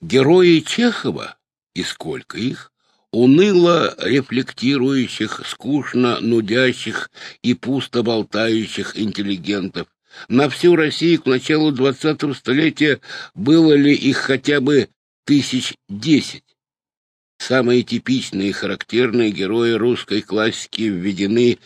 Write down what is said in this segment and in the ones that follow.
Герои Чехова, и сколько их, уныло рефлектирующих, скучно нудящих и пусто болтающих интеллигентов. На всю Россию к началу двадцатого столетия было ли их хотя бы тысяч десять? Самые типичные и характерные герои русской классики введены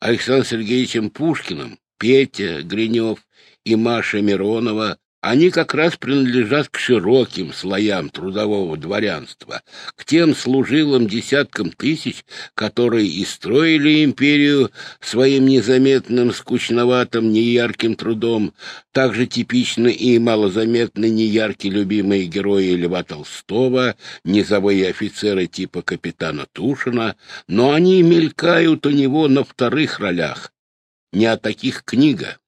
Александром Сергеевичем Пушкиным, Петя Гринев и Маша Миронова они как раз принадлежат к широким слоям трудового дворянства, к тем служилым десяткам тысяч, которые и строили империю своим незаметным, скучноватым, неярким трудом. Также типичны и малозаметны неяркие любимые герои Льва Толстого, низовые офицеры типа капитана Тушина, но они мелькают у него на вторых ролях. Не о таких книга.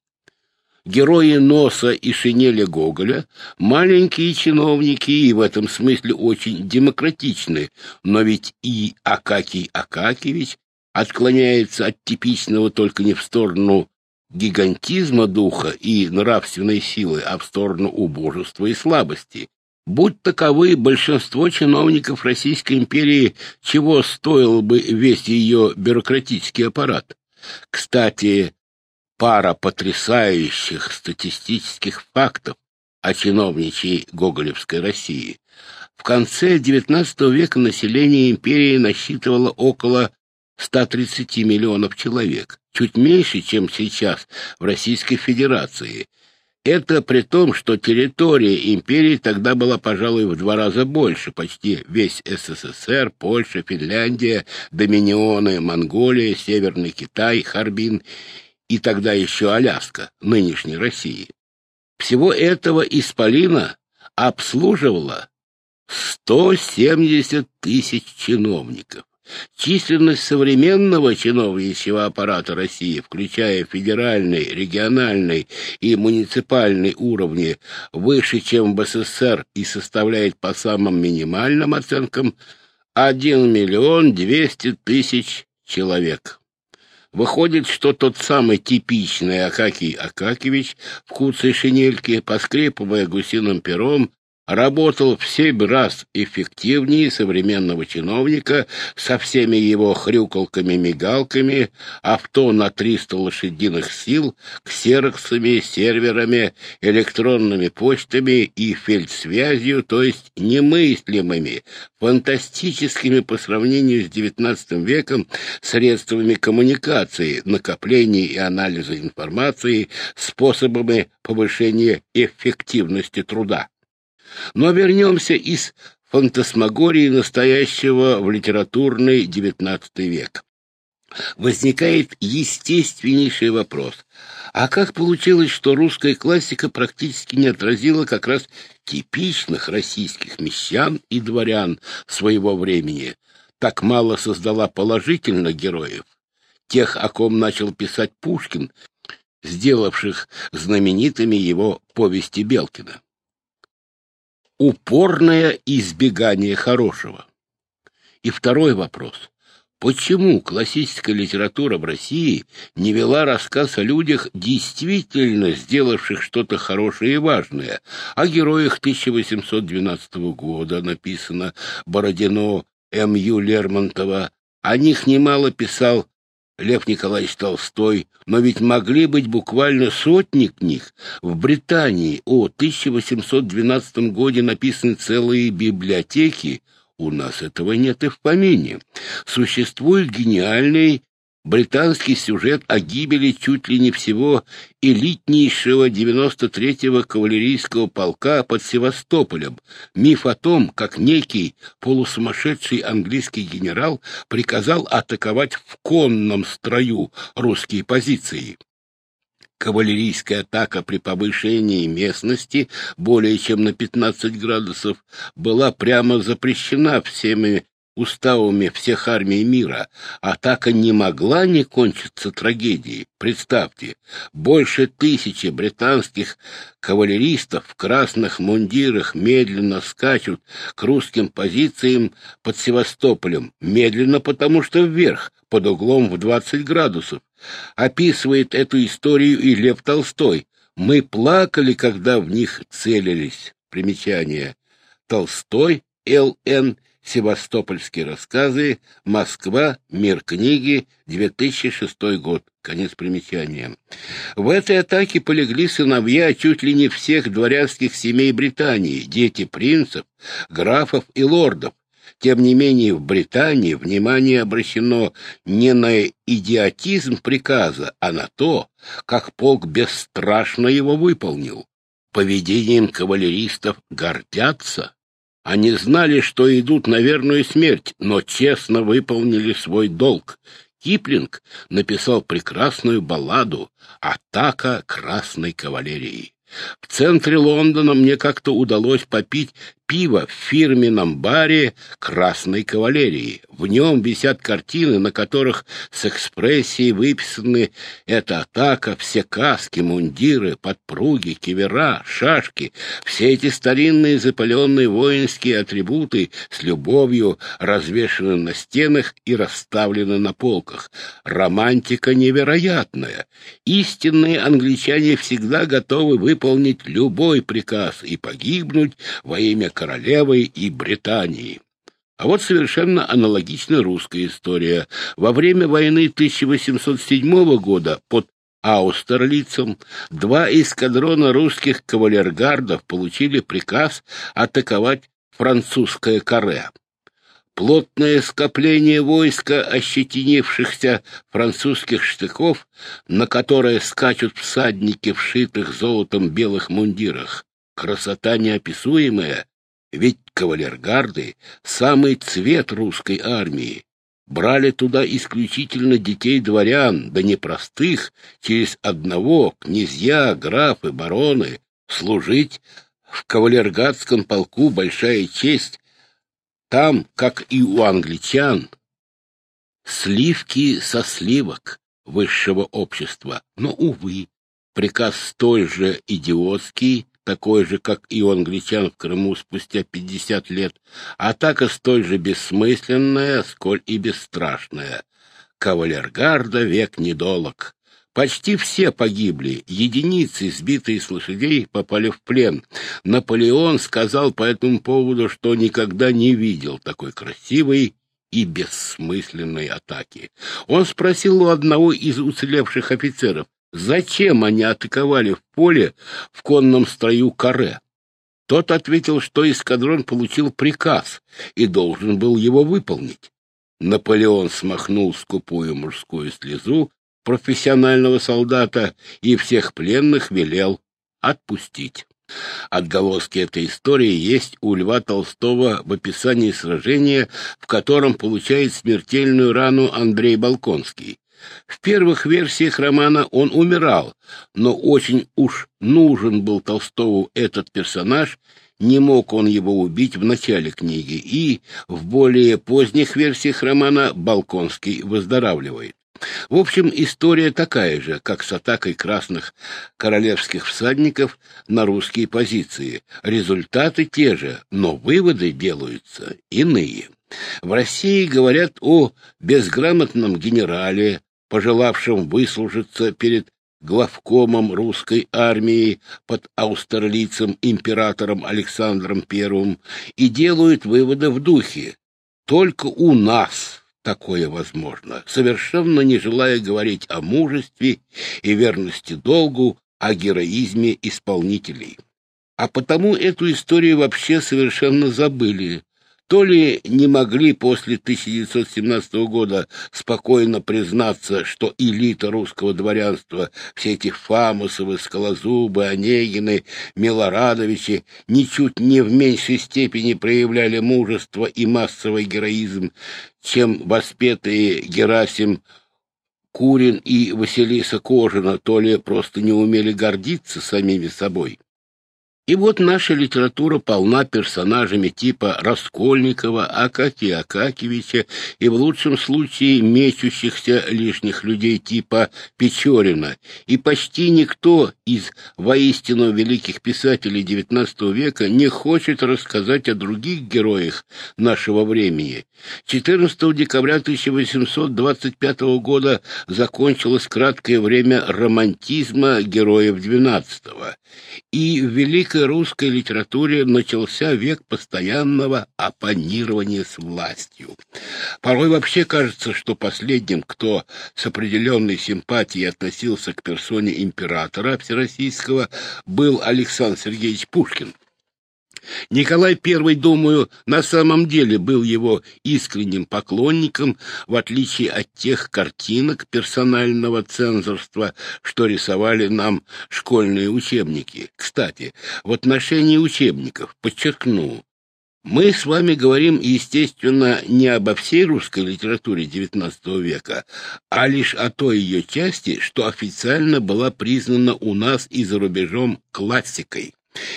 Герои носа и шинели Гоголя — маленькие чиновники и в этом смысле очень демократичны, но ведь и Акакий Акакевич отклоняется от типичного только не в сторону гигантизма духа и нравственной силы, а в сторону убожества и слабости. Будь таковы большинство чиновников Российской империи, чего стоил бы весь ее бюрократический аппарат. Кстати, пара потрясающих статистических фактов о чиновничьей гоголевской России. В конце XIX века население империи насчитывало около 130 миллионов человек, чуть меньше, чем сейчас в Российской Федерации. Это при том, что территория империи тогда была, пожалуй, в два раза больше, почти весь СССР, Польша, Финляндия, Доминионы, Монголия, Северный Китай, Харбин и тогда еще Аляска, нынешней России. Всего этого Исполина обслуживала 170 тысяч чиновников. Численность современного чиновничьего аппарата России, включая федеральный, региональный и муниципальный уровни, выше, чем в СССР и составляет по самым минимальным оценкам 1 миллион 200 тысяч человек. Выходит, что тот самый типичный Акакий Акакевич в куцей шинельке, поскрипывая гусиным пером, работал в семь раз эффективнее современного чиновника со всеми его хрюкалками-мигалками, авто на 300 лошадиных сил, ксероксами, серверами, электронными почтами и фельдсвязью, то есть немыслимыми, фантастическими по сравнению с XIX веком средствами коммуникации, накопления и анализа информации, способами повышения эффективности труда. Но вернемся из фантасмагории настоящего в литературный XIX век. Возникает естественнейший вопрос. А как получилось, что русская классика практически не отразила как раз типичных российских мещан и дворян своего времени, так мало создала положительных героев, тех, о ком начал писать Пушкин, сделавших знаменитыми его повести Белкина? Упорное избегание хорошего. И второй вопрос. Почему классическая литература в России не вела рассказ о людях, действительно сделавших что-то хорошее и важное? О героях 1812 года написано Бородино, М.Ю. Лермонтова. О них немало писал Лев Николаевич Толстой, но ведь могли быть буквально сотни книг. В Британии о 1812 годе написаны целые библиотеки, у нас этого нет и в помине. Существует гениальный британский сюжет о гибели чуть ли не всего элитнейшего 93-го кавалерийского полка под Севастополем. Миф о том, как некий полусумасшедший английский генерал приказал атаковать в конном строю русские позиции. Кавалерийская атака при повышении местности более чем на 15 градусов была прямо запрещена всеми уставами всех армий мира, атака не могла не кончиться трагедией. Представьте, больше тысячи британских кавалеристов в красных мундирах медленно скачут к русским позициям под Севастополем. Медленно, потому что вверх, под углом в 20 градусов. Описывает эту историю и Лев Толстой. Мы плакали, когда в них целились. Примечание. Толстой, Л.Н., Севастопольские рассказы, Москва, Мир книги, 2006 год. Конец примечания. В этой атаке полегли сыновья чуть ли не всех дворянских семей Британии, дети принцев, графов и лордов. Тем не менее, в Британии внимание обращено не на идиотизм приказа, а на то, как полк бесстрашно его выполнил. Поведением кавалеристов гордятся. Они знали, что идут на верную смерть, но честно выполнили свой долг. Киплинг написал прекрасную балладу «Атака красной кавалерии». В центре Лондона мне как-то удалось попить пиво в фирменном баре «Красной кавалерии». В нем висят картины, на которых с экспрессией выписаны эта атака, все каски, мундиры, подпруги, кивера, шашки, все эти старинные запаленные воинские атрибуты с любовью развешаны на стенах и расставлены на полках. Романтика невероятная. Истинные англичане всегда готовы выполнить любой приказ и погибнуть во имя королевы и Британии. А вот совершенно аналогичная русская история. Во время войны 1807 года под Аустерлицем два эскадрона русских кавалергардов получили приказ атаковать французское каре. Плотное скопление войска ощетинившихся французских штыков, на которое скачут всадники в шитых золотом белых мундирах. Красота неописуемая, ведь кавалергарды — самый цвет русской армии. Брали туда исключительно детей дворян, да не простых, через одного, князья, графы, бароны. Служить в кавалергардском полку большая честь. Там, как и у англичан, сливки со сливок высшего общества. Но, увы, приказ столь же идиотский, такой же, как и у англичан в Крыму спустя пятьдесят лет, атака столь же бессмысленная, сколь и бесстрашная. Кавалергарда век недолог. Почти все погибли, единицы, сбитые с лошадей, попали в плен. Наполеон сказал по этому поводу, что никогда не видел такой красивой и бессмысленной атаки. Он спросил у одного из уцелевших офицеров, зачем они атаковали в поле в конном строю каре. Тот ответил, что эскадрон получил приказ и должен был его выполнить. Наполеон смахнул скупую мужскую слезу профессионального солдата и всех пленных велел отпустить. Отголоски этой истории есть у Льва Толстого в описании сражения, в котором получает смертельную рану Андрей Балконский. В первых версиях романа он умирал, но очень уж нужен был Толстову этот персонаж, не мог он его убить в начале книги, и в более поздних версиях романа Балконский выздоравливает. В общем, история такая же, как с атакой красных королевских всадников на русские позиции. Результаты те же, но выводы делаются иные. В России говорят о безграмотном генерале, пожелавшим выслужиться перед главкомом русской армии под аустерлицем императором Александром I и делают выводы в духе. Только у нас такое возможно, совершенно не желая говорить о мужестве и верности долгу, о героизме исполнителей. А потому эту историю вообще совершенно забыли, то ли не могли после 1917 года спокойно признаться, что элита русского дворянства, все эти Фамусовы, Скалозубы, Онегины, Милорадовичи, ничуть не в меньшей степени проявляли мужество и массовый героизм, чем воспетые Герасим Курин и Василиса Кожина, то ли просто не умели гордиться самими собой. И вот наша литература полна персонажами типа Раскольникова, Акакия Акакевича и в лучшем случае мечущихся лишних людей типа Печорина. И почти никто из воистину великих писателей XIX века не хочет рассказать о других героях нашего времени. 14 декабря 1825 года закончилось краткое время романтизма героев XII. И в великой русской литературе начался век постоянного оппонирования с властью. Порой вообще кажется, что последним, кто с определенной симпатией относился к персоне императора Всероссийского, был Александр Сергеевич Пушкин. Николай I, думаю, на самом деле был его искренним поклонником, в отличие от тех картинок персонального цензорства, что рисовали нам школьные учебники. Кстати, в отношении учебников, подчеркну, мы с вами говорим, естественно, не обо всей русской литературе XIX века, а лишь о той ее части, что официально была признана у нас и за рубежом классикой.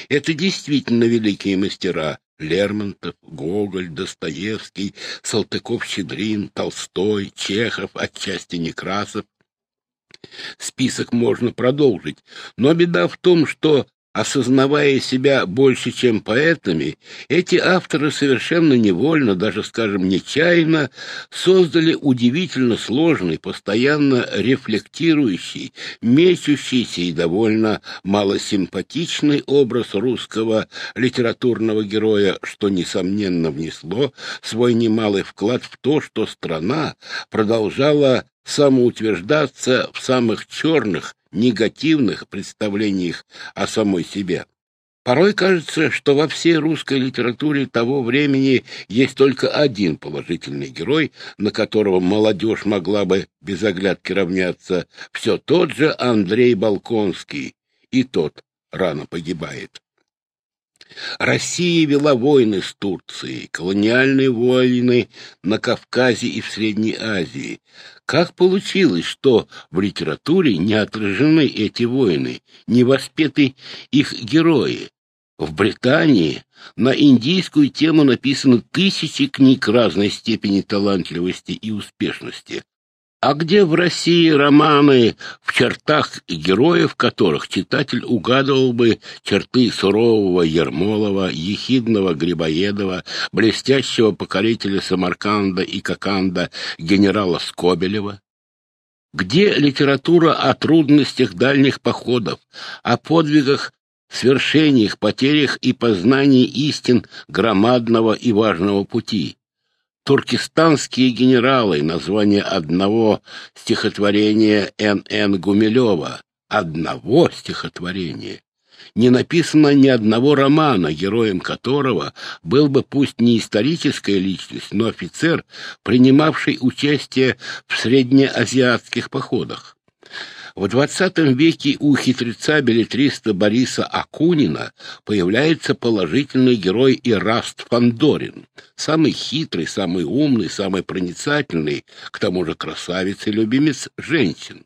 Это действительно великие мастера Лермонтов, Гоголь, Достоевский, Салтыков-Щедрин, Толстой, Чехов, отчасти Некрасов. Список можно продолжить, но беда в том, что осознавая себя больше, чем поэтами, эти авторы совершенно невольно, даже, скажем, нечаянно, создали удивительно сложный, постоянно рефлектирующий, мечущийся и довольно малосимпатичный образ русского литературного героя, что, несомненно, внесло свой немалый вклад в то, что страна продолжала самоутверждаться в самых черных, негативных представлениях о самой себе. Порой кажется, что во всей русской литературе того времени есть только один положительный герой, на которого молодежь могла бы без оглядки равняться, все тот же Андрей Балконский, и тот рано погибает. Россия вела войны с Турцией, колониальные войны на Кавказе и в Средней Азии. Как получилось, что в литературе не отражены эти войны, не воспеты их герои? В Британии на индийскую тему написано тысячи книг разной степени талантливости и успешности. А где в России романы, в чертах героев которых читатель угадывал бы черты сурового Ермолова, ехидного Грибоедова, блестящего покорителя Самарканда и Коканда генерала Скобелева? Где литература о трудностях дальних походов, о подвигах, свершениях, потерях и познании истин громадного и важного пути? «Туркестанские генералы» — название одного стихотворения Н.Н. Гумилева. Одного стихотворения. Не написано ни одного романа, героем которого был бы пусть не историческая личность, но офицер, принимавший участие в среднеазиатских походах. В XX веке у хитреца-билетриста Бориса Акунина появляется положительный герой Ираст Фандорин, самый хитрый, самый умный, самый проницательный, к тому же красавец и любимец женщин.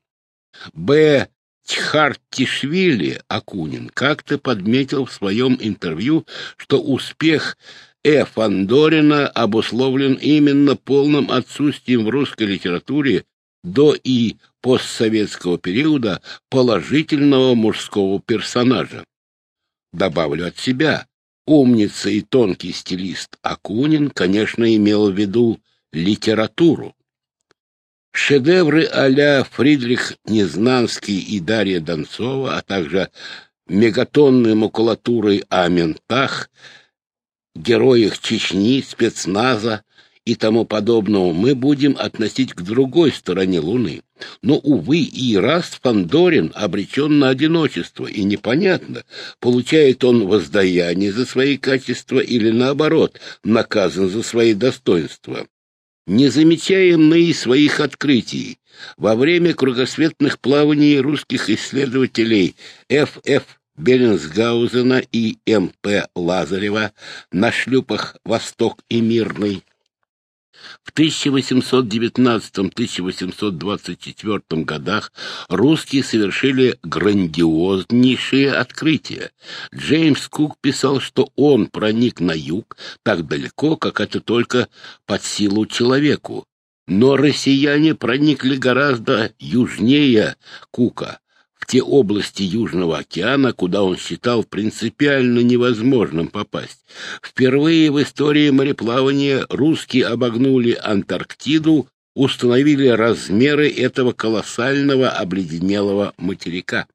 Б. Тхартишвили Акунин как-то подметил в своем интервью, что успех Э. Фандорина обусловлен именно полным отсутствием в русской литературе до и постсоветского периода положительного мужского персонажа. Добавлю от себя, умница и тонкий стилист Акунин, конечно, имел в виду литературу. Шедевры а-ля Фридрих Незнанский и Дарья Донцова, а также мегатонной макулатурой о ментах, героях Чечни, спецназа, и тому подобного мы будем относить к другой стороне Луны. Но, увы, и Раст Фандорин обречен на одиночество, и непонятно, получает он воздаяние за свои качества или, наоборот, наказан за свои достоинства. Не замечаем мы и своих открытий. Во время кругосветных плаваний русских исследователей Ф.Ф. Беллинсгаузена и М.П. Лазарева на шлюпах «Восток» и «Мирный» В 1819-1824 годах русские совершили грандиознейшие открытия. Джеймс Кук писал, что он проник на юг так далеко, как это только под силу человеку. Но россияне проникли гораздо южнее Кука, в те области Южного океана, куда он считал принципиально невозможным попасть. Впервые в истории мореплавания русские обогнули Антарктиду, установили размеры этого колоссального обледенелого материка.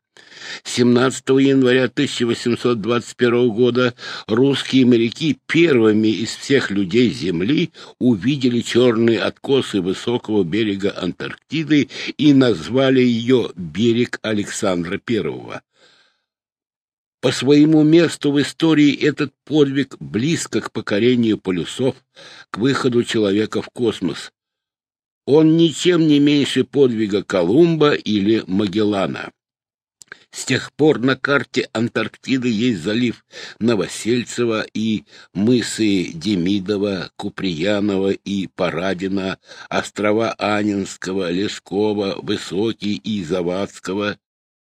17 января 1821 года русские моряки первыми из всех людей Земли увидели черные откосы высокого берега Антарктиды и назвали ее «берег Александра I». По своему месту в истории этот подвиг близко к покорению полюсов, к выходу человека в космос. Он ничем не меньше подвига Колумба или Магеллана. С тех пор на карте Антарктиды есть залив Новосельцева и мысы Демидова, Куприянова и Парадина, острова Анинского, Лескова, Высокий и Завадского,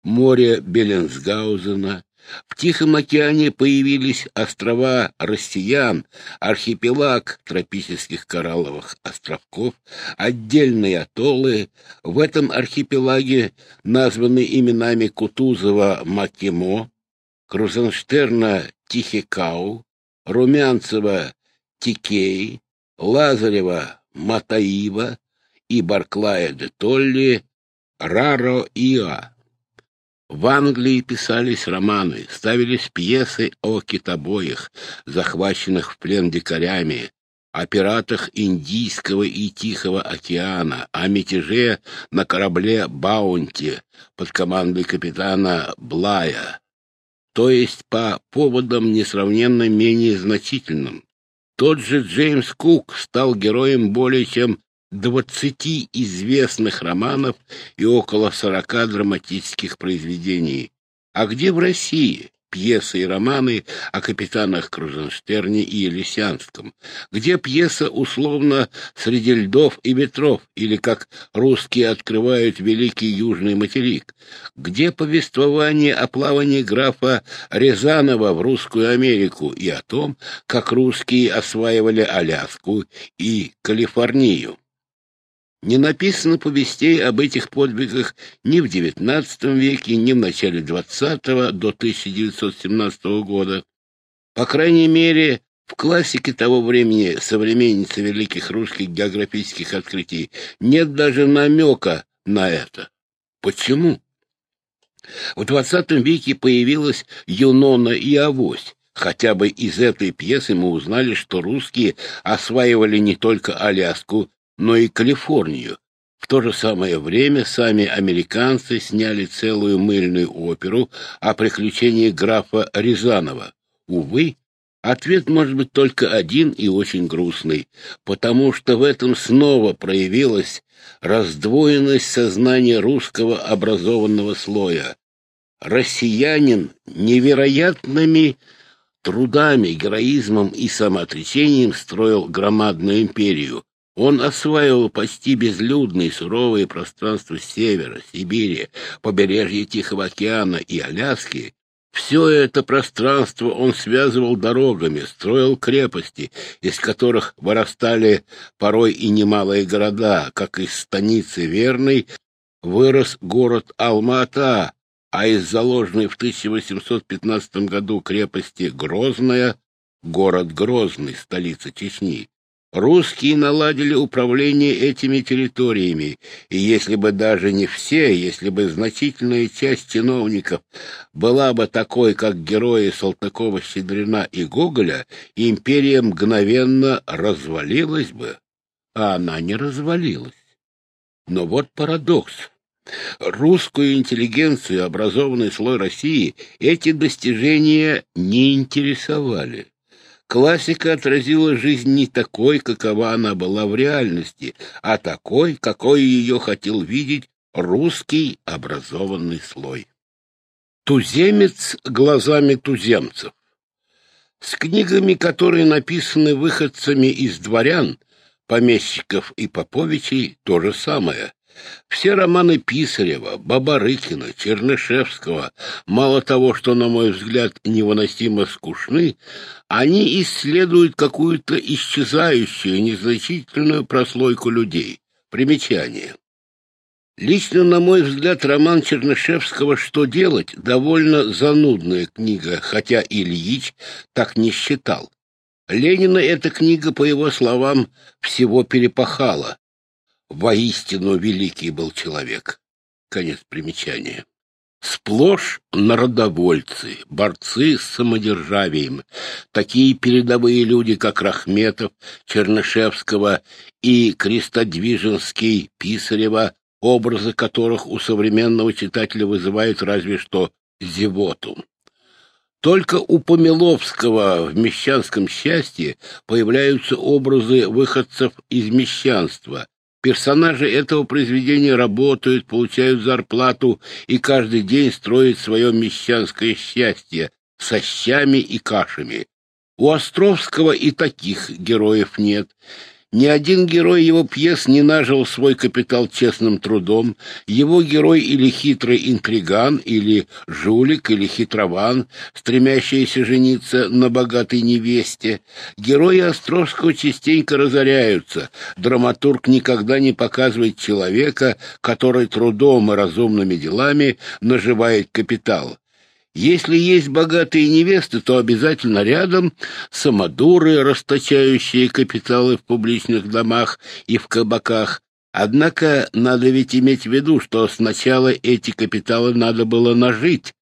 море Беленсгаузена, в Тихом океане появились острова россиян, архипелаг тропических коралловых островков, отдельные атоллы. В этом архипелаге названы именами Кутузова Макимо, Крузенштерна Тихикау, Румянцева Тикей, Лазарева Матаива и Барклая де Толли Раро-Иа. В Англии писались романы, ставились пьесы о китобоях, захваченных в плен дикарями, о пиратах Индийского и Тихого океана, о мятеже на корабле «Баунти» под командой капитана Блая, то есть по поводам несравненно менее значительным. Тот же Джеймс Кук стал героем более чем двадцати известных романов и около сорока драматических произведений. А где в России пьесы и романы о капитанах Крузенштерне и Елисянском? Где пьеса условно «Среди льдов и ветров» или как русские открывают Великий Южный материк? Где повествование о плавании графа Рязанова в Русскую Америку и о том, как русские осваивали Аляску и Калифорнию? Не написано повестей об этих подвигах ни в XIX веке, ни в начале XX до 1917 года. По крайней мере, в классике того времени, современницы великих русских географических открытий, нет даже намека на это. Почему? В XX веке появилась Юнона и Авось. Хотя бы из этой пьесы мы узнали, что русские осваивали не только Аляску, но и Калифорнию. В то же самое время сами американцы сняли целую мыльную оперу о приключении графа Рязанова. Увы, ответ может быть только один и очень грустный, потому что в этом снова проявилась раздвоенность сознания русского образованного слоя. Россиянин невероятными трудами, героизмом и самоотречением строил громадную империю, он осваивал почти безлюдные суровые пространства севера, Сибири, побережья Тихого океана и Аляски. Все это пространство он связывал дорогами, строил крепости, из которых вырастали порой и немалые города, как из станицы Верной вырос город Алма-Ата, а из заложенной в 1815 году крепости Грозная — город Грозный, столица Чечни. Русские наладили управление этими территориями, и если бы даже не все, если бы значительная часть чиновников была бы такой, как герои Салтыкова-Щедрина и Гоголя, империя мгновенно развалилась бы, а она не развалилась. Но вот парадокс. Русскую интеллигенцию, образованный слой России, эти достижения не интересовали. Классика отразила жизнь не такой, какова она была в реальности, а такой, какой ее хотел видеть русский образованный слой. Туземец глазами туземцев. С книгами, которые написаны выходцами из дворян, помещиков и поповичей, то же самое. Все романы Писарева, Бабарыкина, Чернышевского, мало того, что, на мой взгляд, невыносимо скучны, они исследуют какую-то исчезающую, незначительную прослойку людей. Примечание. Лично, на мой взгляд, роман Чернышевского «Что делать?» довольно занудная книга, хотя Ильич так не считал. Ленина эта книга, по его словам, всего перепахала. Воистину великий был человек. Конец примечания. Сплошь народовольцы, борцы с самодержавием, такие передовые люди, как Рахметов, Чернышевского и Крестодвиженский, Писарева, образы которых у современного читателя вызывают разве что зевоту. Только у Помиловского в «Мещанском счастье» появляются образы выходцев из мещанства, Персонажи этого произведения работают, получают зарплату и каждый день строят свое мещанское счастье со щами и кашами. У Островского и таких героев нет. Ни один герой его пьес не нажил свой капитал честным трудом. Его герой или хитрый интриган, или жулик, или хитрован, стремящийся жениться на богатой невесте. Герои Островского частенько разоряются. Драматург никогда не показывает человека, который трудом и разумными делами наживает капитал. Если есть богатые невесты, то обязательно рядом самодуры, расточающие капиталы в публичных домах и в кабаках. Однако надо ведь иметь в виду, что сначала эти капиталы надо было нажить.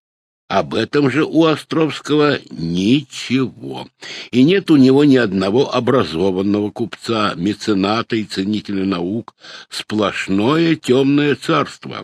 Об этом же у Островского ничего. И нет у него ни одного образованного купца, мецената и ценителя наук. Сплошное темное царство.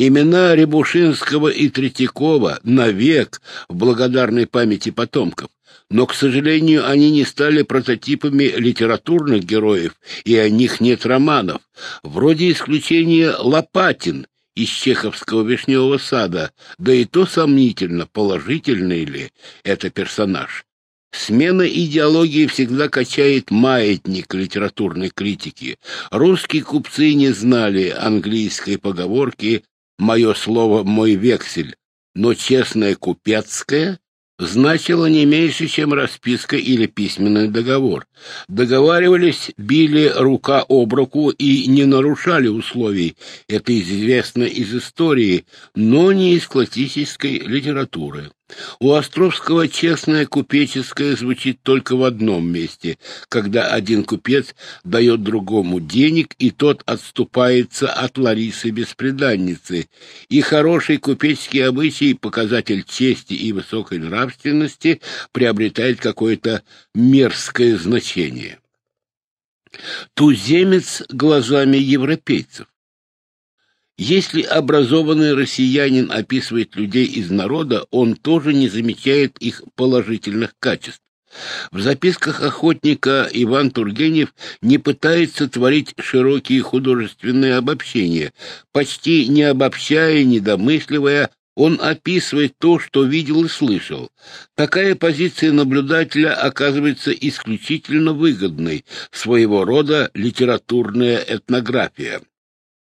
Имена Рябушинского и Третьякова навек в благодарной памяти потомков. Но, к сожалению, они не стали прототипами литературных героев, и о них нет романов. Вроде исключения Лопатин из чеховского «Вишневого сада», да и то сомнительно, положительный ли это персонаж. Смена идеологии всегда качает маятник литературной критики. Русские купцы не знали английской поговорки мое слово мой вексель, но честное купецкое значило не меньше, чем расписка или письменный договор. Договаривались, били рука об руку и не нарушали условий. Это известно из истории, но не из классической литературы. У Островского честное купеческое звучит только в одном месте, когда один купец дает другому денег, и тот отступается от Ларисы-беспреданницы. И хороший купеческий обычай, показатель чести и высокой нравственности, приобретает какое-то мерзкое значение. Туземец глазами европейцев. Если образованный россиянин описывает людей из народа, он тоже не замечает их положительных качеств. В записках охотника Иван Тургенев не пытается творить широкие художественные обобщения. Почти не обобщая, не домысливая, он описывает то, что видел и слышал. Такая позиция наблюдателя оказывается исключительно выгодной, своего рода литературная этнография.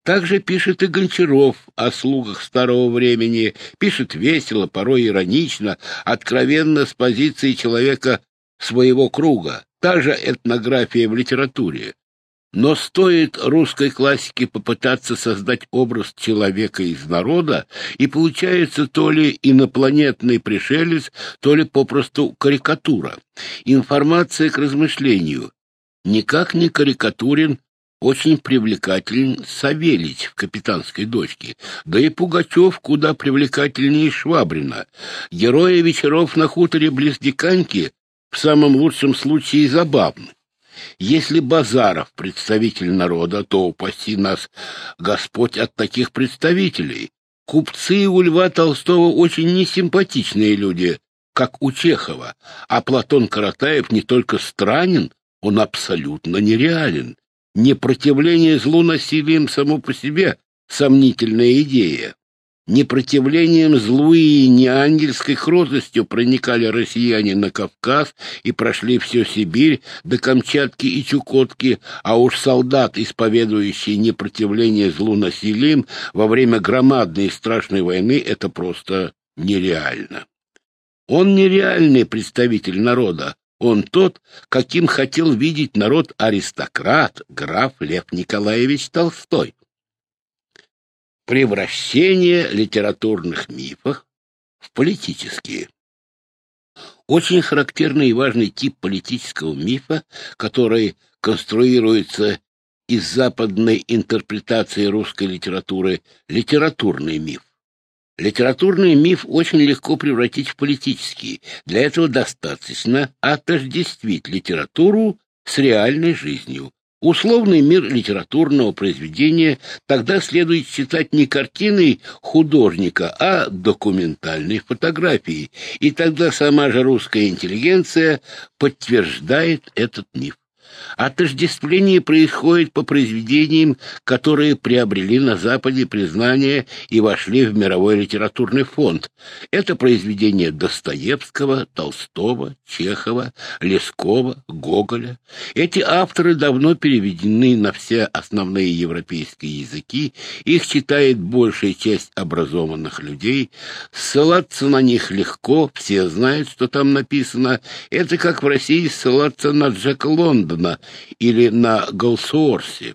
Также пишет и Гончаров о слугах старого времени, пишет весело, порой иронично, откровенно с позиции человека своего круга. Та же этнография в литературе. Но стоит русской классике попытаться создать образ человека из народа, и получается то ли инопланетный пришелец, то ли попросту карикатура. Информация к размышлению. Никак не карикатурен очень привлекателен Савельич в «Капитанской дочке», да и Пугачев куда привлекательнее Швабрина. Герои вечеров на хуторе близ Диканьки в самом лучшем случае забавны. Если Базаров представитель народа, то упаси нас Господь от таких представителей. Купцы у Льва Толстого очень несимпатичные люди, как у Чехова, а Платон Каратаев не только странен, он абсолютно нереален. Непротивление злу насилием само по себе сомнительная идея. Непротивлением злу и неангельской кротостью проникали россияне на Кавказ и прошли всю Сибирь до Камчатки и Чукотки, а уж солдат, исповедующий непротивление злу насилием во время громадной и страшной войны, это просто нереально. Он нереальный представитель народа, он тот, каким хотел видеть народ аристократ, граф Лев Николаевич Толстой. Превращение литературных мифов в политические. Очень характерный и важный тип политического мифа, который конструируется из западной интерпретации русской литературы, литературный миф. Литературный миф очень легко превратить в политический. Для этого достаточно отождествить литературу с реальной жизнью. Условный мир литературного произведения тогда следует считать не картиной художника, а документальной фотографией, и тогда сама же русская интеллигенция подтверждает этот миф. Отождествление происходит по произведениям, которые приобрели на Западе признание и вошли в мировой литературный фонд. Это произведения Достоевского, Толстого, Чехова, Лескова, Гоголя. Эти авторы давно переведены на все основные европейские языки, их читает большая часть образованных людей, ссылаться на них легко, все знают, что там написано. Это как в России ссылаться на Джека Лондона, или на Голсуорсе.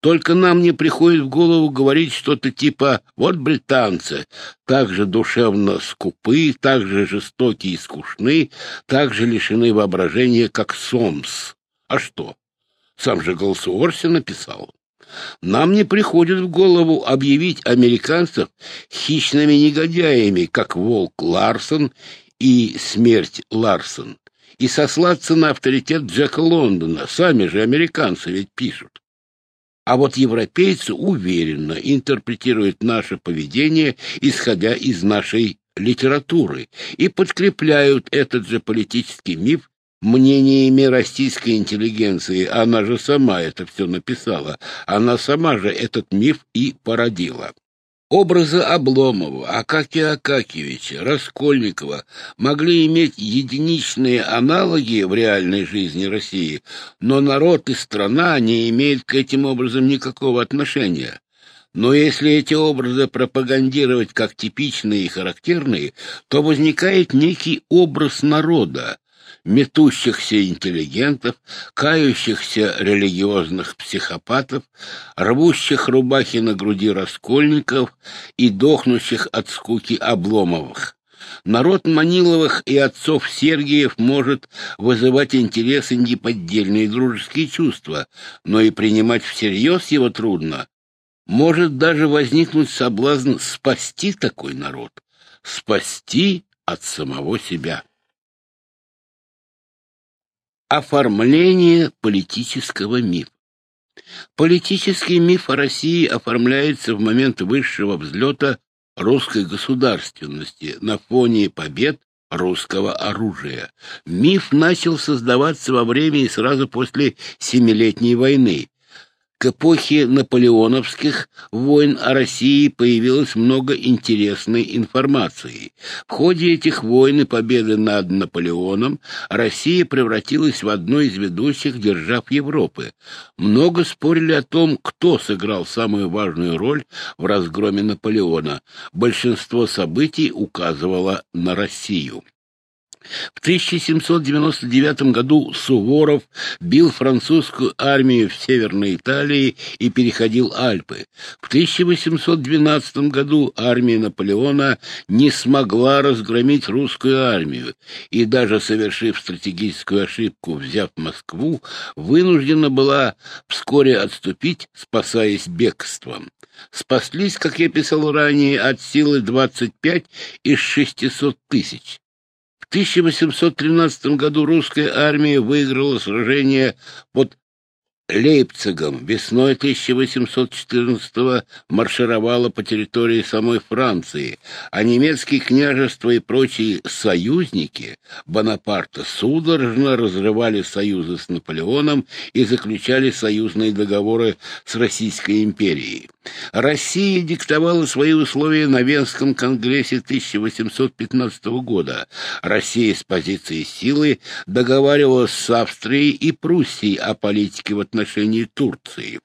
Только нам не приходит в голову говорить что-то типа «вот британцы, так же душевно скупы, так же жестоки и скучны, так же лишены воображения, как Сомс». А что? Сам же Голсуорси написал. Нам не приходит в голову объявить американцев хищными негодяями, как Волк Ларсон и Смерть Ларсон и сослаться на авторитет Джека Лондона. Сами же американцы ведь пишут. А вот европейцы уверенно интерпретируют наше поведение, исходя из нашей литературы, и подкрепляют этот же политический миф мнениями российской интеллигенции. Она же сама это все написала. Она сама же этот миф и породила. Образы Обломова, Акакия Акакевича, Раскольникова могли иметь единичные аналоги в реальной жизни России, но народ и страна не имеют к этим образам никакого отношения. Но если эти образы пропагандировать как типичные и характерные, то возникает некий образ народа, метущихся интеллигентов, кающихся религиозных психопатов, рвущих рубахи на груди раскольников и дохнущих от скуки Обломовых. Народ Маниловых и отцов Сергиев может вызывать интерес и неподдельные дружеские чувства, но и принимать всерьез его трудно. Может даже возникнуть соблазн спасти такой народ, спасти от самого себя. Оформление политического мифа. Политический миф о России оформляется в момент высшего взлета русской государственности на фоне побед русского оружия. Миф начал создаваться во время и сразу после Семилетней войны. К эпохе наполеоновских войн о России появилось много интересной информации. В ходе этих войн и победы над Наполеоном Россия превратилась в одну из ведущих держав Европы. Много спорили о том, кто сыграл самую важную роль в разгроме Наполеона. Большинство событий указывало на Россию. В 1799 году Суворов бил французскую армию в Северной Италии и переходил Альпы. В 1812 году армия Наполеона не смогла разгромить русскую армию и даже совершив стратегическую ошибку, взяв Москву, вынуждена была вскоре отступить, спасаясь бегством. Спаслись, как я писал ранее, от силы 25 из 600 тысяч. В 1813 году русская армия выиграла сражение под Лейпцигом весной 1814 маршировала по территории самой Франции, а немецкие княжества и прочие союзники Бонапарта судорожно разрывали союзы с Наполеоном и заключали союзные договоры с Российской империей. Россия диктовала свои условия на Венском конгрессе 1815 года. Россия с позиции силы договаривалась с Австрией и Пруссией о политике в отношении Турции.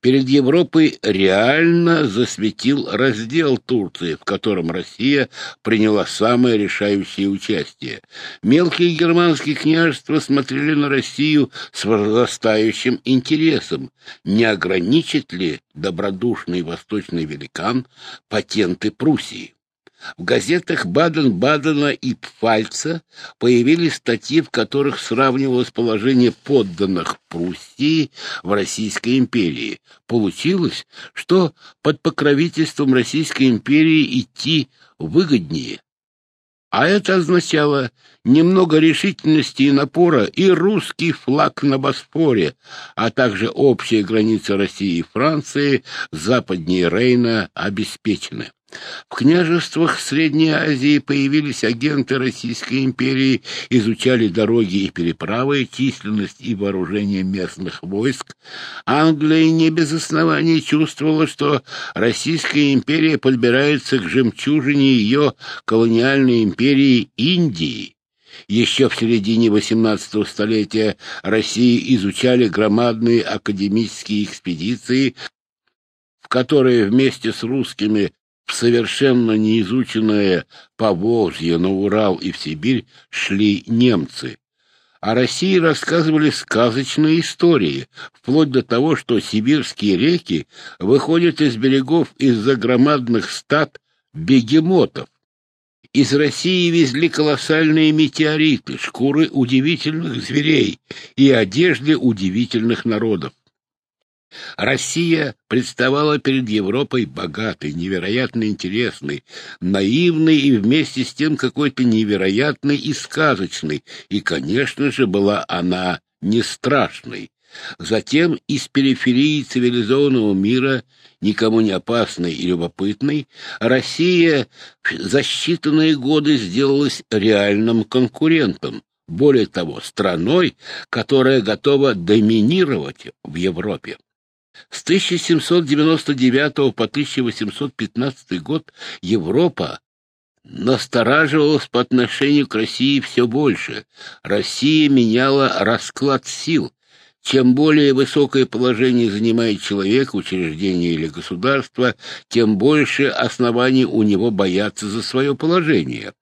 Перед Европой реально засветил раздел Турции, в котором Россия приняла самое решающее участие. Мелкие германские княжества смотрели на Россию с возрастающим интересом. Не ограничит ли добродушный восточный великан патенты Пруссии? В газетах Баден-Бадена и Пфальца появились статьи, в которых сравнивалось положение подданных Пруссии в Российской империи. Получилось, что под покровительством Российской империи идти выгоднее. А это означало немного решительности и напора и русский флаг на Босфоре, а также общая граница России и Франции западнее Рейна обеспечены. В княжествах Средней Азии появились агенты Российской империи, изучали дороги и переправы, численность и вооружение местных войск. Англия не без оснований чувствовала, что Российская империя подбирается к жемчужине ее колониальной империи Индии. Еще в середине XVIII столетия России изучали громадные академические экспедиции, в которые вместе с русскими совершенно неизученное Поволжье, на Урал и в Сибирь шли немцы. О России рассказывали сказочные истории, вплоть до того, что сибирские реки выходят из берегов из-за громадных стад бегемотов. Из России везли колоссальные метеориты, шкуры удивительных зверей и одежды удивительных народов. Россия представала перед Европой богатой, невероятно интересной, наивной и вместе с тем какой-то невероятной и сказочной, и, конечно же, была она не страшной. Затем из периферии цивилизованного мира, никому не опасной и любопытной, Россия за считанные годы сделалась реальным конкурентом, более того, страной, которая готова доминировать в Европе. С 1799 по 1815 год Европа настораживалась по отношению к России все больше. Россия меняла расклад сил, чем более высокое положение занимает человек, учреждение или государство, тем больше оснований у него бояться за свое положение.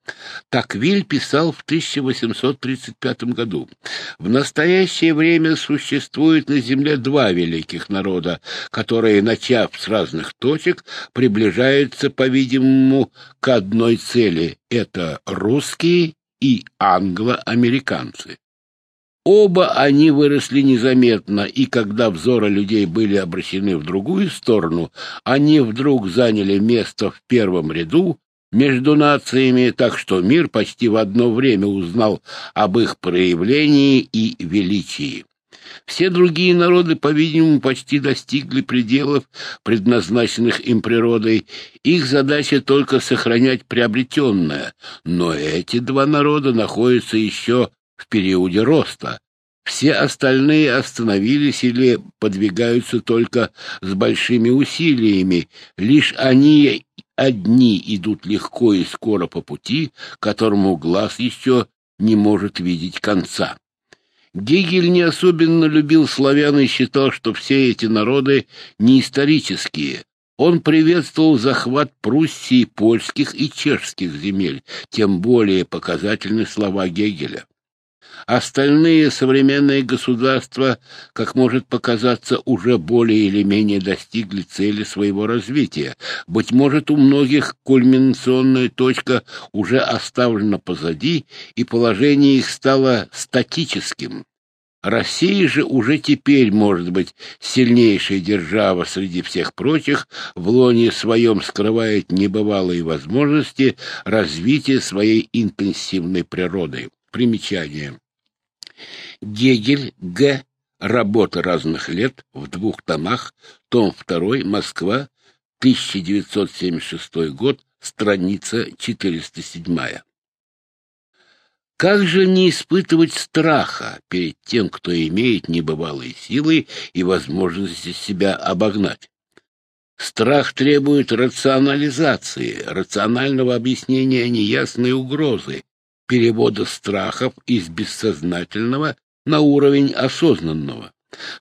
Так Виль писал в 1835 году. В настоящее время существует на земле два великих народа, которые, начав с разных точек, приближаются, по-видимому, к одной цели — это русские и англо-американцы. Оба они выросли незаметно, и когда взоры людей были обращены в другую сторону, они вдруг заняли место в первом ряду между нациями, так что мир почти в одно время узнал об их проявлении и величии. Все другие народы, по-видимому, почти достигли пределов, предназначенных им природой. Их задача только сохранять приобретенное. Но эти два народа находятся еще в периоде роста. Все остальные остановились или подвигаются только с большими усилиями. Лишь они одни идут легко и скоро по пути, которому глаз еще не может видеть конца. Гегель не особенно любил славян и считал, что все эти народы не исторические. Он приветствовал захват Пруссии, польских и чешских земель, тем более показательны слова Гегеля. Остальные современные государства, как может показаться, уже более или менее достигли цели своего развития. Быть может, у многих кульминационная точка уже оставлена позади, и положение их стало статическим. Россия же уже теперь может быть сильнейшая держава среди всех прочих, в лоне своем скрывает небывалые возможности развития своей интенсивной природы. Примечание. Гегель Г. Работа разных лет в двух томах, том 2, Москва, 1976 год, страница 407. Как же не испытывать страха перед тем, кто имеет небывалые силы и возможности себя обогнать? Страх требует рационализации, рационального объяснения неясной угрозы, перевода страхов из бессознательного на уровень осознанного.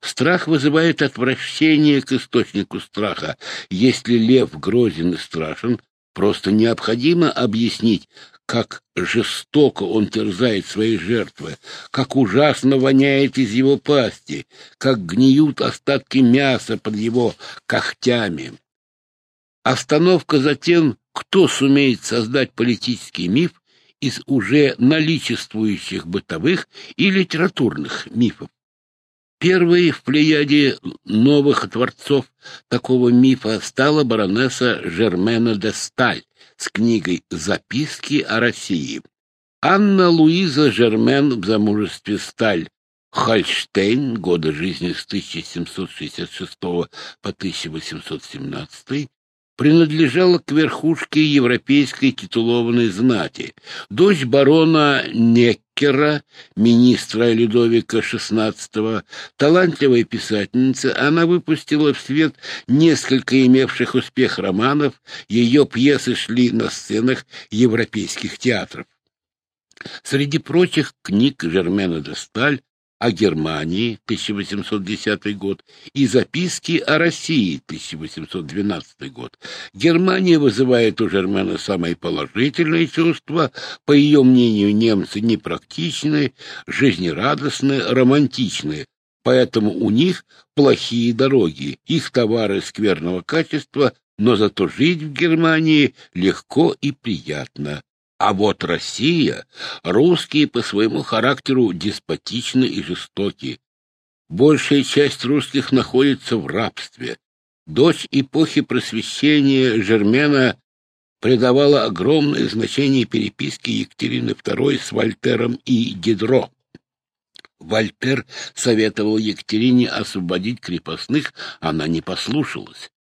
Страх вызывает отвращение к источнику страха. Если лев грозен и страшен, просто необходимо объяснить, как жестоко он терзает свои жертвы, как ужасно воняет из его пасти, как гниют остатки мяса под его когтями. Остановка за тем, кто сумеет создать политический миф из уже наличествующих бытовых и литературных мифов. Первой в плеяде новых творцов такого мифа стала баронесса Жермена де Сталь с книгой «Записки о России». Анна Луиза Жермен в замужестве Сталь Хольштейн, годы жизни с 1766 по 1817, принадлежала к верхушке европейской титулованной знати. Дочь барона Неккера, министра Людовика XVI, талантливая писательница, она выпустила в свет несколько имевших успех романов, ее пьесы шли на сценах европейских театров. Среди прочих книг Жермена де Сталь о Германии, 1810 год, и записки о России, 1812 год. Германия вызывает у Жермена самые положительные чувства, по ее мнению, немцы непрактичные, жизнерадостные, романтичные, поэтому у них плохие дороги, их товары скверного качества, но зато жить в Германии легко и приятно. А вот Россия, русские по своему характеру деспотичны и жестоки. Большая часть русских находится в рабстве. Дочь эпохи просвещения Жермена придавала огромное значение переписке Екатерины II с Вольтером и Дидро. Вольтер советовал Екатерине освободить крепостных, она не послушалась.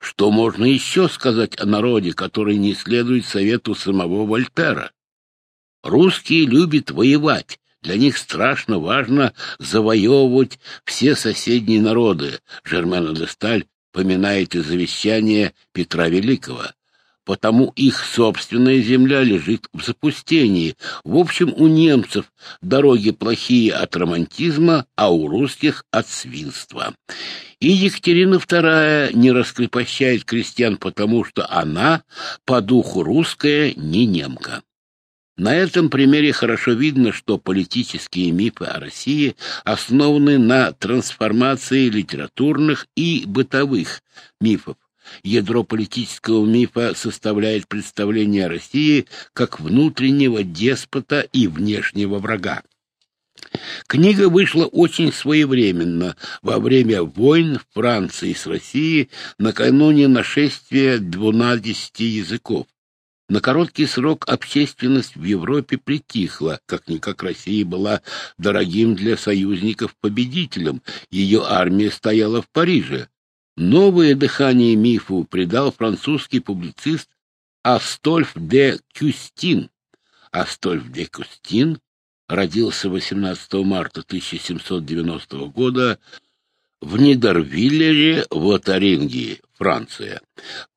Что можно еще сказать о народе, который не следует совету самого Вольтера? Русские любят воевать. Для них страшно важно завоевывать все соседние народы. Жермен де поминает и завещание Петра Великого потому их собственная земля лежит в запустении. В общем, у немцев дороги плохие от романтизма, а у русских от свинства. И Екатерина II не раскрепощает крестьян, потому что она по духу русская, не немка. На этом примере хорошо видно, что политические мифы о России основаны на трансформации литературных и бытовых мифов, Ядро политического мифа составляет представление о России как внутреннего деспота и внешнего врага. Книга вышла очень своевременно, во время войн Франции с Россией, накануне нашествия двунадесяти языков. На короткий срок общественность в Европе притихла, как-никак Россия была дорогим для союзников победителем, ее армия стояла в Париже. Новое дыхание мифу придал французский публицист Астольф де Кюстин. Астольф де Кюстин родился 18 марта 1790 года в Нидервиллере в Лотарингии, Франция.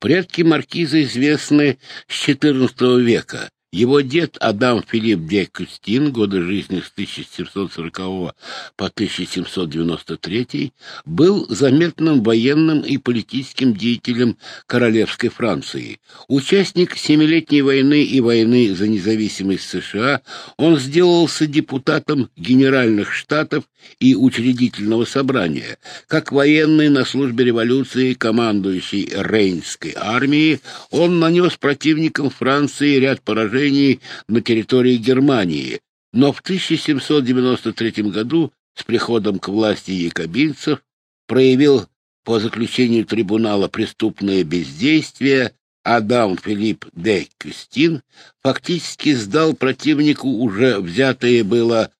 Предки маркиза известны с XIV века. Его дед Адам Филипп де Кюстин, годы жизни с 1740 по 1793, был заметным военным и политическим деятелем королевской Франции. Участник Семилетней войны и войны за независимость США, он сделался депутатом Генеральных Штатов и Учредительного собрания. Как военный на службе революции, командующий Рейнской армией, он нанес противникам Франции ряд поражений на территории Германии, но в 1793 году с приходом к власти якобинцев проявил по заключению трибунала преступное бездействие, Адам Филипп де Кюстин фактически сдал противнику уже взятые было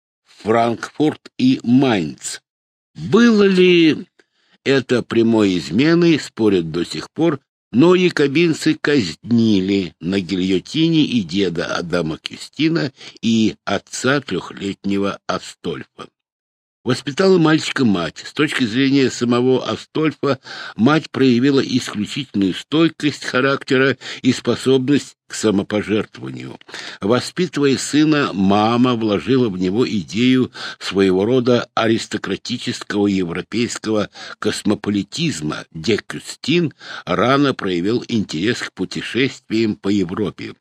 Франкфурт и Майнц. Было ли это прямой изменой, спорят до сих пор но якобинцы казнили на гильотине и деда Адама Кюстина, и отца трехлетнего Астольфа. Воспитала мальчика мать. С точки зрения самого Астольфа, мать проявила исключительную стойкость характера и способность к самопожертвованию. Воспитывая сына, мама вложила в него идею своего рода аристократического европейского космополитизма. Декюстин рано проявил интерес к путешествиям по Европе.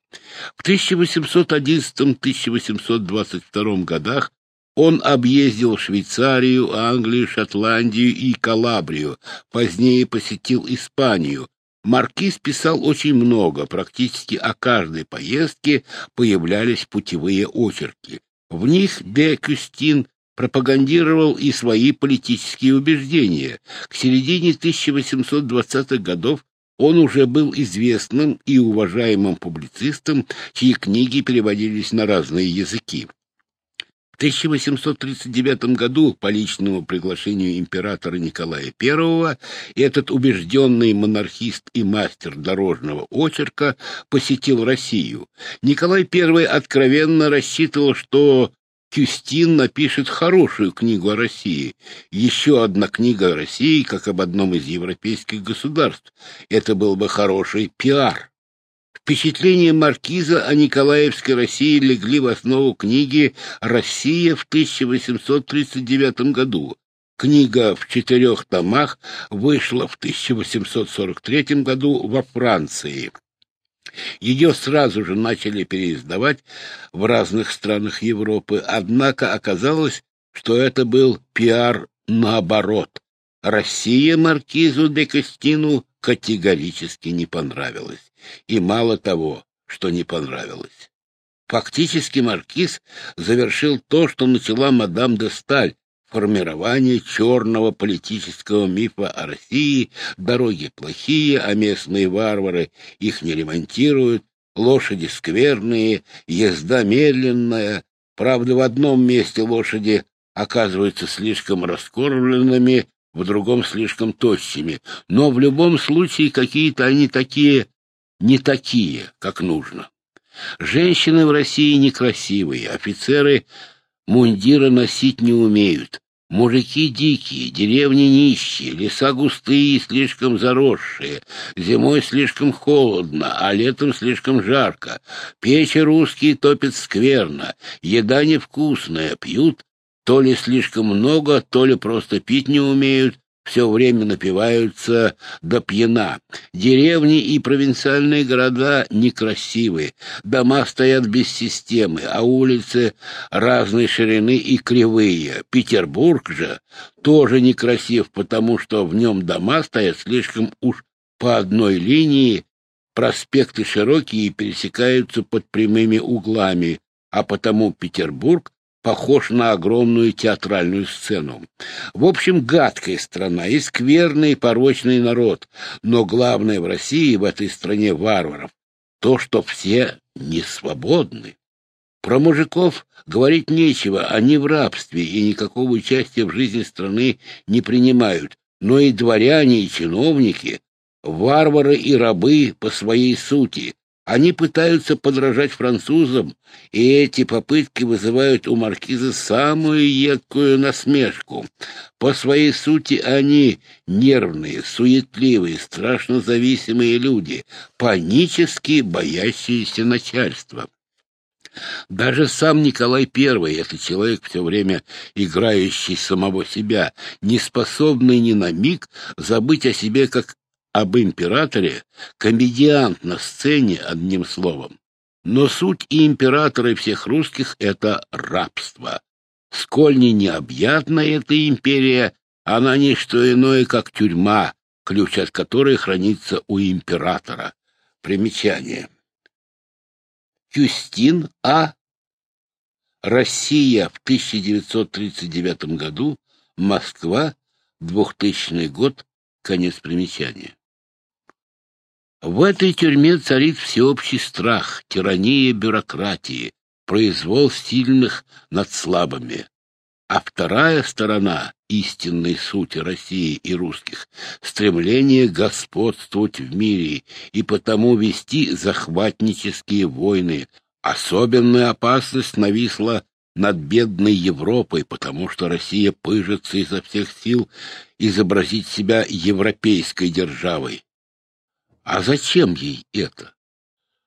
В 1811-1822 годах он объездил Швейцарию, Англию, Шотландию и Калабрию, позднее посетил Испанию. Маркиз писал очень много, практически о каждой поездке появлялись путевые очерки. В них де Кюстин пропагандировал и свои политические убеждения. К середине 1820-х годов он уже был известным и уважаемым публицистом, чьи книги переводились на разные языки. В 1839 году по личному приглашению императора Николая I этот убежденный монархист и мастер дорожного очерка посетил Россию. Николай I откровенно рассчитывал, что Кюстин напишет хорошую книгу о России. Еще одна книга о России, как об одном из европейских государств. Это был бы хороший пиар. Впечатления маркиза о Николаевской России легли в основу книги «Россия в 1839 году». Книга в четырех томах вышла в 1843 году во Франции. Ее сразу же начали переиздавать в разных странах Европы, однако оказалось, что это был пиар наоборот. Россия маркизу де Костину категорически не понравилась. И мало того, что не понравилось. Фактически маркиз завершил то, что начала мадам де Сталь, формирование черного политического мифа о России, дороги плохие, а местные варвары их не ремонтируют, лошади скверные, езда медленная. Правда, в одном месте лошади оказываются слишком раскормленными, в другом слишком тощими, но в любом случае какие-то они такие, не такие, как нужно. Женщины в России некрасивые, офицеры мундира носить не умеют. Мужики дикие, деревни нищие, леса густые и слишком заросшие, зимой слишком холодно, а летом слишком жарко. Печи русские топят скверно, еда невкусная, пьют то ли слишком много, то ли просто пить не умеют, все время напиваются до пьяна. Деревни и провинциальные города некрасивые, дома стоят без системы, а улицы разной ширины и кривые. Петербург же тоже некрасив, потому что в нем дома стоят слишком уж по одной линии, проспекты широкие и пересекаются под прямыми углами, а потому Петербург похож на огромную театральную сцену. В общем, гадкая страна и скверный порочный народ, но главное в России, в этой стране варваров, то, что все не свободны. Про мужиков говорить нечего, они в рабстве и никакого участия в жизни страны не принимают, но и дворяне, и чиновники — варвары и рабы по своей сути, они пытаются подражать французам, и эти попытки вызывают у маркиза самую едкую насмешку. По своей сути они нервные, суетливые, страшно зависимые люди, панически боящиеся начальства. Даже сам Николай I, это человек все время играющий самого себя, не способный ни на миг забыть о себе как об императоре, комедиант на сцене, одним словом. Но суть и императора, и всех русских — это рабство. Сколь не необъятна эта империя, она не что иное, как тюрьма, ключ от которой хранится у императора. Примечание. Юстин А. Россия в 1939 году, Москва, 2000 год, конец примечания. В этой тюрьме царит всеобщий страх, тирания бюрократии, произвол сильных над слабыми. А вторая сторона истинной сути России и русских — стремление господствовать в мире и потому вести захватнические войны. Особенная опасность нависла над бедной Европой, потому что Россия пыжится изо всех сил изобразить себя европейской державой. А зачем ей это?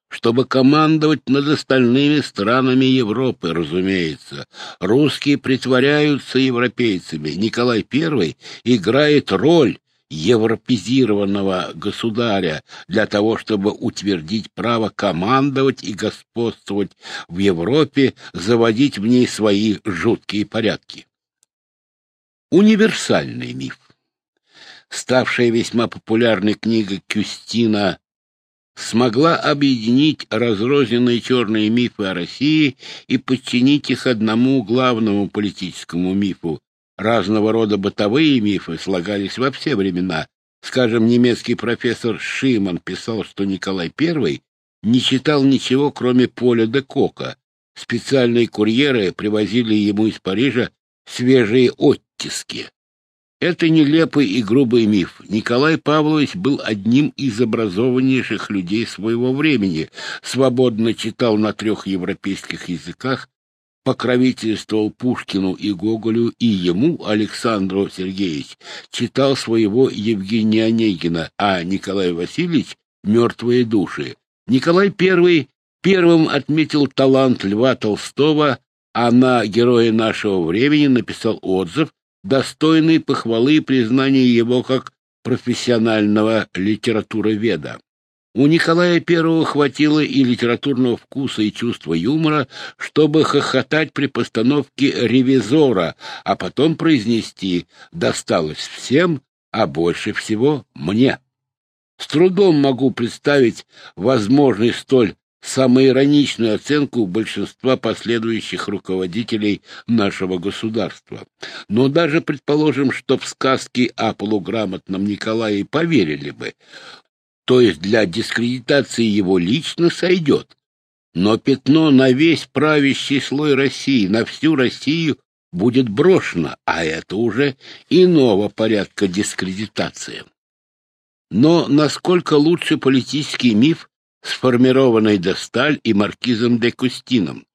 Чтобы командовать над остальными странами Европы, разумеется. Русские притворяются европейцами. Николай I играет роль европезированного государя для того, чтобы утвердить право командовать и господствовать в Европе, заводить в ней свои жуткие порядки. Универсальный миф. Ставшая весьма популярной книга Кюстина, смогла объединить разрозненные черные мифы о России и подчинить их одному главному политическому мифу. Разного рода бытовые мифы слагались во все времена. Скажем, немецкий профессор Шиман писал, что Николай I не читал ничего, кроме поля де Кока. Специальные курьеры привозили ему из Парижа свежие оттиски. Это нелепый и грубый миф. Николай Павлович был одним из образованнейших людей своего времени, свободно читал на трех европейских языках, покровительствовал Пушкину и Гоголю, и ему, Александру Сергеевич, читал своего Евгения Онегина, а Николай Васильевич — «Мертвые души». Николай I первым отметил талант Льва Толстого, а на героя нашего времени написал отзыв, достойный похвалы и признания его как профессионального литературоведа. У Николая I хватило и литературного вкуса, и чувства юмора, чтобы хохотать при постановке «Ревизора», а потом произнести «досталось всем, а больше всего мне». С трудом могу представить возможный столь самоироничную оценку большинства последующих руководителей нашего государства. Но даже предположим, что в сказки о полуграмотном Николае поверили бы, то есть для дискредитации его лично сойдет. Но пятно на весь правящий слой России, на всю Россию будет брошено, а это уже иного порядка дискредитация. Но насколько лучше политический миф, сформированный Досталь и маркизом де Кустином.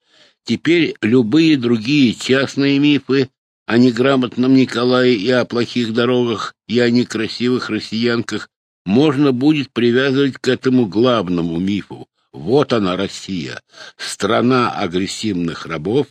Теперь любые другие частные мифы о неграмотном Николае и о плохих дорогах и о некрасивых россиянках можно будет привязывать к этому главному мифу. Вот она, Россия, страна агрессивных рабов,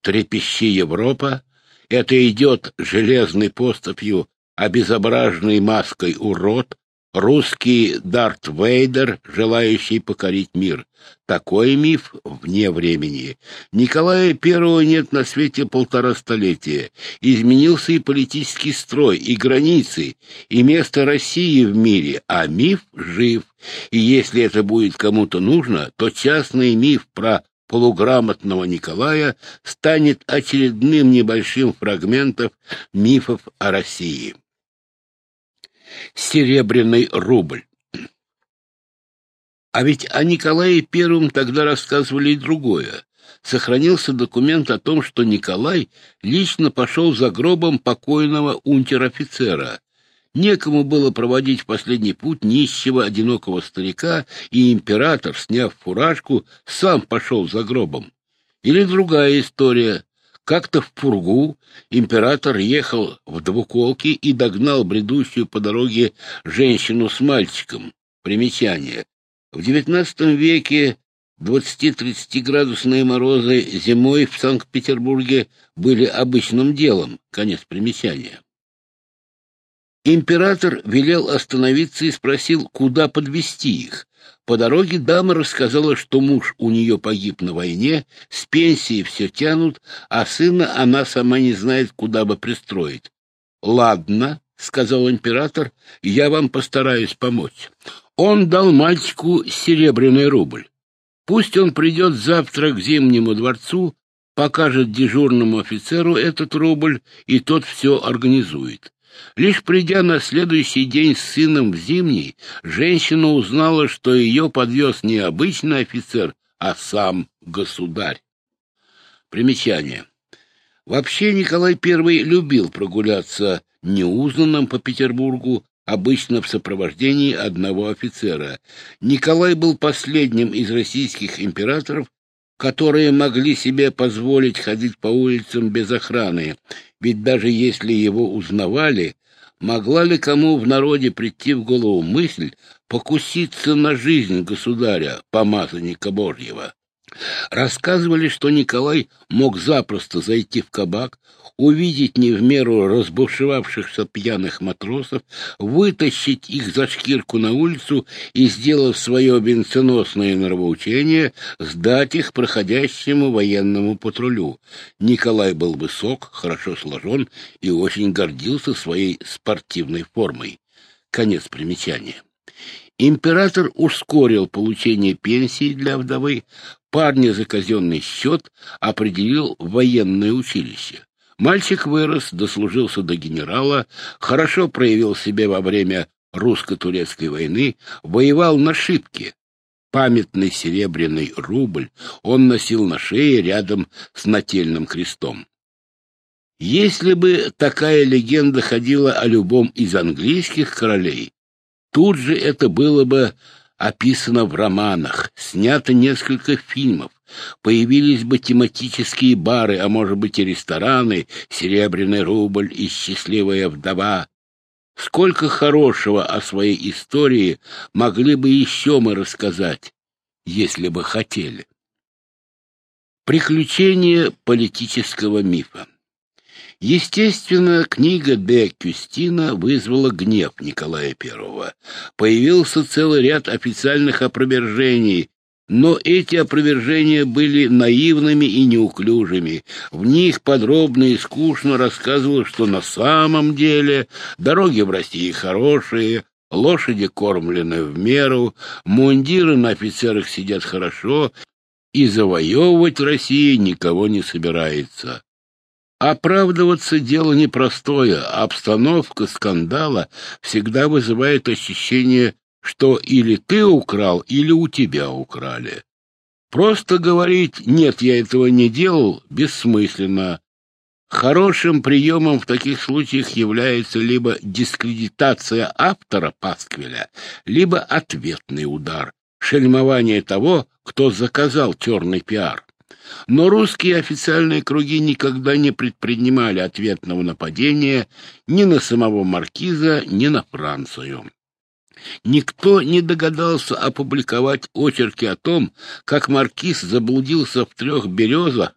трепещи Европа, это идет железной поступью обезображенный маской урод, Русский Дарт Вейдер, желающий покорить мир. Такой миф вне времени. Николая Первого нет на свете полтора столетия. Изменился и политический строй, и границы, и место России в мире, а миф жив. И если это будет кому-то нужно, то частный миф про полуграмотного Николая станет очередным небольшим фрагментом мифов о России серебряный рубль. А ведь о Николае Первом тогда рассказывали и другое. Сохранился документ о том, что Николай лично пошел за гробом покойного унтер-офицера. Некому было проводить последний путь нищего, одинокого старика, и император, сняв фуражку, сам пошел за гробом. Или другая история. Как-то в Пургу император ехал в двуколке и догнал бредущую по дороге женщину с мальчиком. Примечание. В XIX веке 20-30 градусные морозы зимой в Санкт-Петербурге были обычным делом. Конец примечания. Император велел остановиться и спросил, куда подвести их. По дороге дама рассказала, что муж у нее погиб на войне, с пенсии все тянут, а сына она сама не знает, куда бы пристроить. — Ладно, — сказал император, — я вам постараюсь помочь. Он дал мальчику серебряный рубль. Пусть он придет завтра к Зимнему дворцу, покажет дежурному офицеру этот рубль, и тот все организует. Лишь придя на следующий день с сыном в зимний, женщина узнала, что ее подвез не обычный офицер, а сам государь. Примечание. Вообще Николай I любил прогуляться неузнанным по Петербургу, обычно в сопровождении одного офицера. Николай был последним из российских императоров, которые могли себе позволить ходить по улицам без охраны, ведь даже если его узнавали, могла ли кому в народе прийти в голову мысль покуситься на жизнь государя, помазанника Божьего? Рассказывали, что Николай мог запросто зайти в кабак, увидеть не в меру разбушевавшихся пьяных матросов, вытащить их за шкирку на улицу и, сделав свое венценосное нравоучение, сдать их проходящему военному патрулю. Николай был высок, хорошо сложен и очень гордился своей спортивной формой. Конец примечания. Император ускорил получение пенсии для вдовы, парня за казенный счет определил военное училище. Мальчик вырос, дослужился до генерала, хорошо проявил себя во время русско-турецкой войны, воевал на шибке. Памятный серебряный рубль он носил на шее рядом с нательным крестом. Если бы такая легенда ходила о любом из английских королей, тут же это было бы описано в романах, снято несколько фильмов, появились бы тематические бары, а может быть и рестораны, «Серебряный рубль» и «Счастливая вдова». Сколько хорошего о своей истории могли бы еще мы рассказать, если бы хотели. Приключения политического мифа Естественно, книга де Кюстина вызвала гнев Николая I. Появился целый ряд официальных опровержений, но эти опровержения были наивными и неуклюжими. В них подробно и скучно рассказывалось, что на самом деле дороги в России хорошие, лошади кормлены в меру, мундиры на офицерах сидят хорошо, и завоевывать Россия никого не собирается. Оправдываться дело непростое, обстановка скандала всегда вызывает ощущение, что или ты украл, или у тебя украли. Просто говорить «нет, я этого не делал» бессмысленно. Хорошим приемом в таких случаях является либо дискредитация автора пасквиля, либо ответный удар, шельмование того, кто заказал черный пиар. Но русские официальные круги никогда не предпринимали ответного нападения ни на самого маркиза, ни на Францию. Никто не догадался опубликовать очерки о том, как маркиз заблудился в трех березах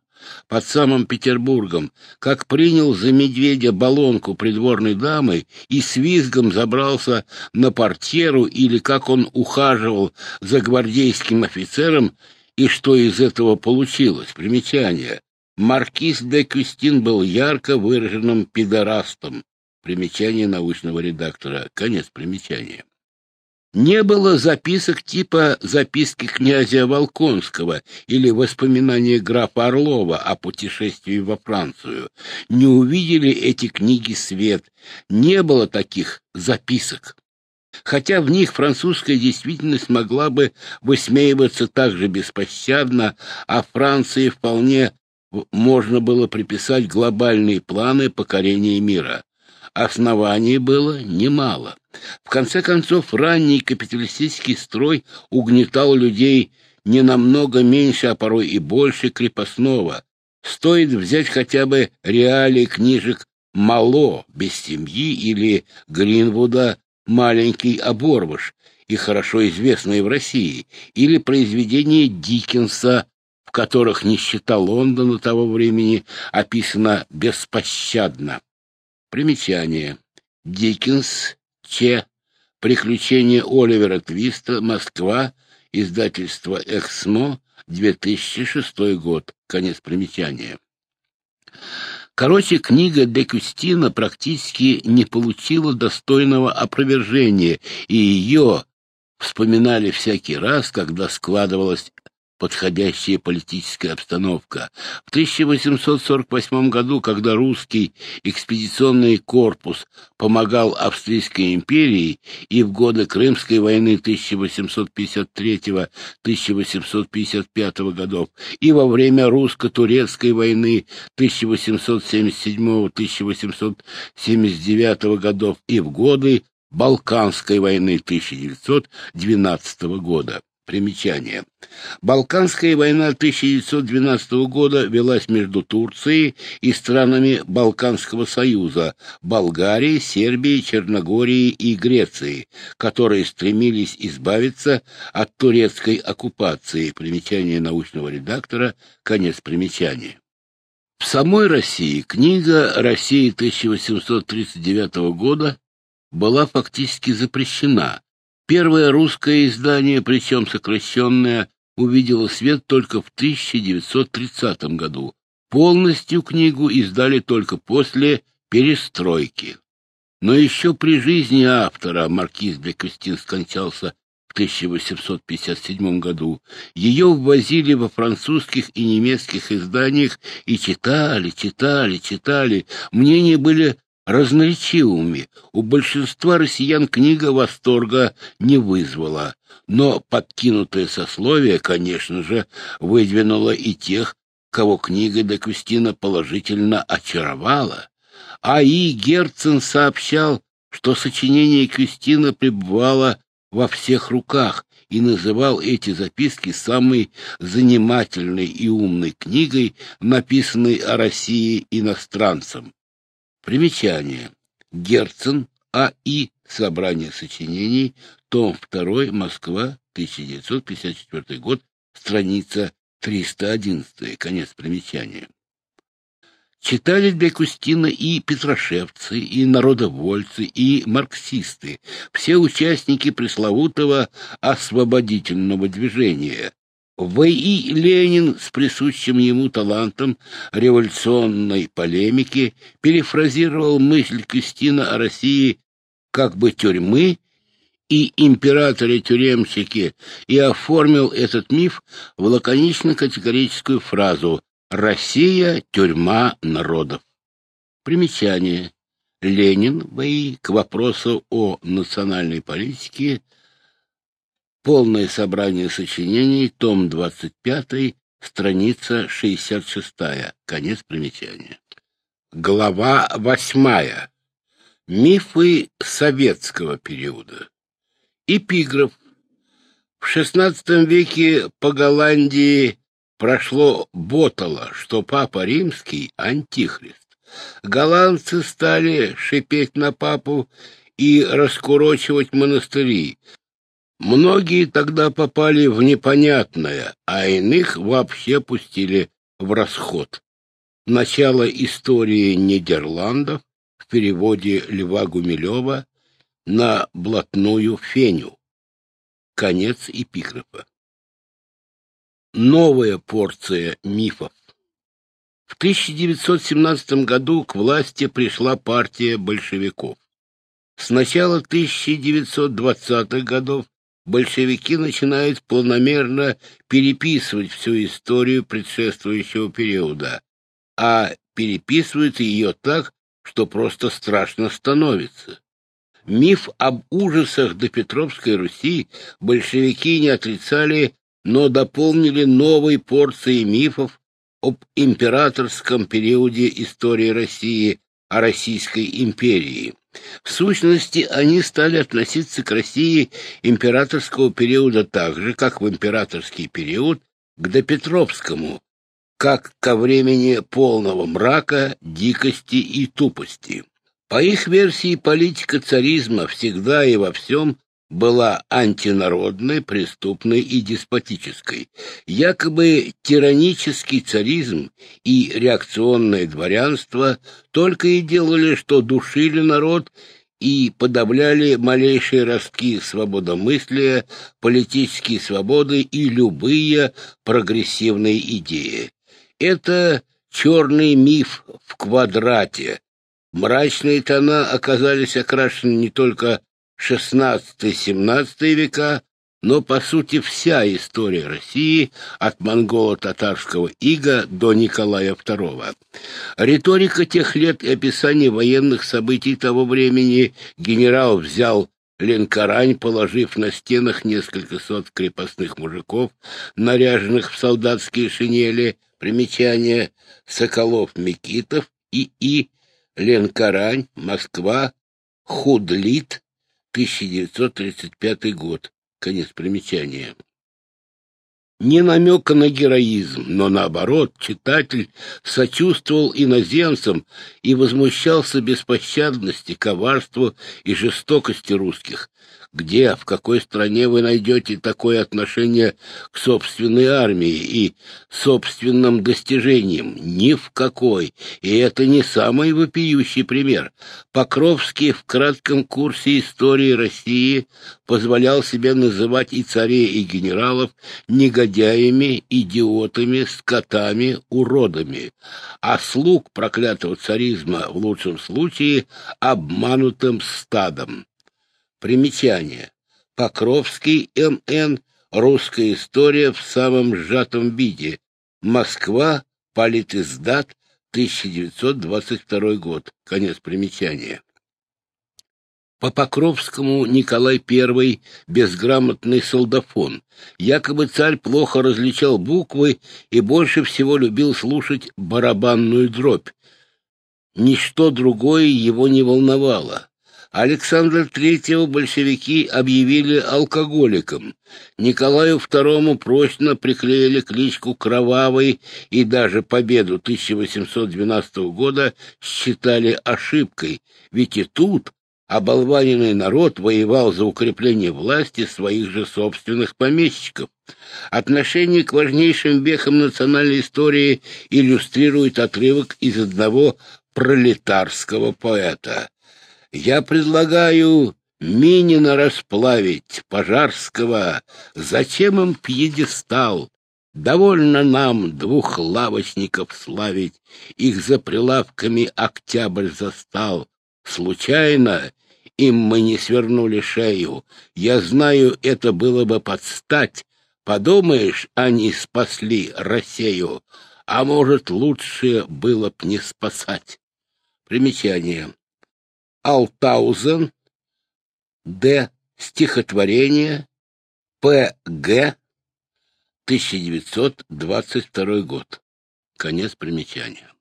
под самым Петербургом, как принял за медведя баллонку придворной дамы и с визгом забрался на портьеру, или как он ухаживал за гвардейским офицером и что из этого получилось? Примечание. Маркиз де Кюстин был ярко выраженным пидорастом. Примечание научного редактора. Конец примечания. Не было записок типа «Записки князя Волконского» или «Воспоминания графа Орлова о путешествии во Францию». Не увидели эти книги свет. Не было таких записок хотя в них французская действительность могла бы высмеиваться так же беспощадно, а Франции вполне можно было приписать глобальные планы покорения мира. Оснований было немало. В конце концов, ранний капиталистический строй угнетал людей не намного меньше, а порой и больше крепостного. Стоит взять хотя бы реалии книжек Мало без семьи или Гринвуда маленький оборвыш и хорошо известные в России, или произведения Диккенса, в которых нищета Лондона того времени описана беспощадно. Примечание. Диккенс, Че, Приключения Оливера Твиста, Москва, издательство «Эксмо», 2006 год. Конец примечания. Короче, книга де Кюстина практически не получила достойного опровержения, и ее вспоминали всякий раз, когда складывалась подходящая политическая обстановка. В 1848 году, когда русский экспедиционный корпус помогал Австрийской империи и в годы Крымской войны 1853-1855 годов, и во время русско-турецкой войны 1877-1879 годов, и в годы Балканской войны 1912 года. Примечание. Балканская война 1912 года велась между Турцией и странами Балканского союза – Болгарией, Сербией, Черногорией и Грецией, которые стремились избавиться от турецкой оккупации. Примечание научного редактора, конец примечания. В самой России книга «Россия 1839 года» была фактически запрещена, Первое русское издание, причем сокращенное, увидело свет только в 1930 году. Полностью книгу издали только после перестройки. Но еще при жизни автора маркиз де Кюстин скончался в 1857 году. Ее ввозили во французских и немецких изданиях и читали, читали, читали. Мнения были разноречивыми. У большинства россиян книга восторга не вызвала, но подкинутое сословие, конечно же, выдвинуло и тех, кого книга де Кустина положительно очаровала. А и Герцен сообщал, что сочинение Кюстина пребывало во всех руках и называл эти записки самой занимательной и умной книгой, написанной о России иностранцам. Примечание. Герцен А.И. Собрание сочинений. Том 2. Москва. 1954 год. Страница 311. Конец примечания. Читали для Кустина и петрошевцы, и народовольцы, и марксисты, все участники пресловутого освободительного движения, В.И. Ленин с присущим ему талантом революционной полемики перефразировал мысль Кристина о России как бы тюрьмы и императоре-тюремщике и оформил этот миф в лаконично-категорическую фразу «Россия – тюрьма народов». Примечание. Ленин В.И. к вопросу о национальной политике – Полное собрание сочинений, том 25, страница 66, конец примечания. Глава 8. Мифы советского периода. Эпиграф. В XVI веке по Голландии прошло ботало, что Папа Римский — антихрист. Голландцы стали шипеть на папу и раскурочивать монастыри, Многие тогда попали в непонятное, а иных вообще пустили в расход. Начало истории Нидерландов в переводе Льва Гумилева на блатную феню. Конец эпиграфа. Новая порция мифов. В 1917 году к власти пришла партия большевиков. С начала 1920-х годов большевики начинают планомерно переписывать всю историю предшествующего периода, а переписывают ее так, что просто страшно становится. Миф об ужасах до Петровской Руси большевики не отрицали, но дополнили новой порцией мифов об императорском периоде истории России, о Российской империи. В сущности, они стали относиться к России императорского периода так же, как в императорский период к допетровскому, как ко времени полного мрака, дикости и тупости. По их версии, политика царизма всегда и во всем была антинародной, преступной и деспотической. Якобы тиранический царизм и реакционное дворянство только и делали, что душили народ и подавляли малейшие ростки свободомыслия, политические свободы и любые прогрессивные идеи. Это черный миф в квадрате. Мрачные тона оказались окрашены не только XVI-XVII века, но, по сути, вся история России от монголо-татарского ига до Николая II. Риторика тех лет и описание военных событий того времени генерал взял Ленкорань, положив на стенах несколько сот крепостных мужиков, наряженных в солдатские шинели, примечание Соколов-Микитов и И. Ленкорань, Москва, Худлит, 1935 год. Конец примечания. ни намека на героизм, но наоборот, читатель сочувствовал иноземцам и возмущался беспощадности, коварству и жестокости русских. Где, в какой стране вы найдете такое отношение к собственной армии и собственным достижениям? Ни в какой. И это не самый вопиющий пример. Покровский в кратком курсе истории России позволял себе называть и царей, и генералов негодяями, идиотами, скотами, уродами, а слуг проклятого царизма в лучшем случае обманутым стадом. Примечание. Покровский М.Н. Русская история в самом сжатом виде. Москва. Политиздат. 1922 год. Конец примечания. По Покровскому Николай I безграмотный солдафон. Якобы царь плохо различал буквы и больше всего любил слушать барабанную дробь. Ничто другое его не волновало. Александра III большевики объявили алкоголиком. Николаю II прочно приклеили кличку «Кровавый» и даже победу 1812 года считали ошибкой, ведь и тут оболваненный народ воевал за укрепление власти своих же собственных помещиков. Отношение к важнейшим вехам национальной истории иллюстрирует отрывок из одного пролетарского поэта. Я предлагаю Минина расплавить, Пожарского. Зачем им пьедестал? Довольно нам двух лавочников славить, Их за прилавками октябрь застал. Случайно им мы не свернули шею. Я знаю, это было бы подстать. Подумаешь, они спасли Россию, а может, лучше было б не спасать. Примечание. Алтаузен, Д. Стихотворение, П. Г. 1922 год. Конец примечания.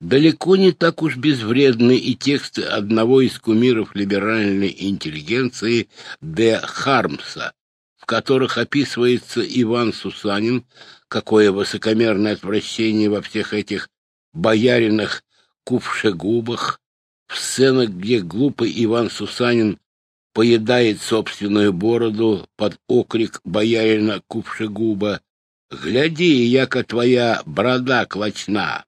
Далеко не так уж безвредны и тексты одного из кумиров либеральной интеллигенции Д. Хармса, в которых описывается Иван Сусанин, какое высокомерное отвращение во всех этих бояринах кувшегубах, в сценах, где глупый Иван Сусанин поедает собственную бороду под окрик боярина Кувшегуба «Гляди, яко твоя борода клочна!»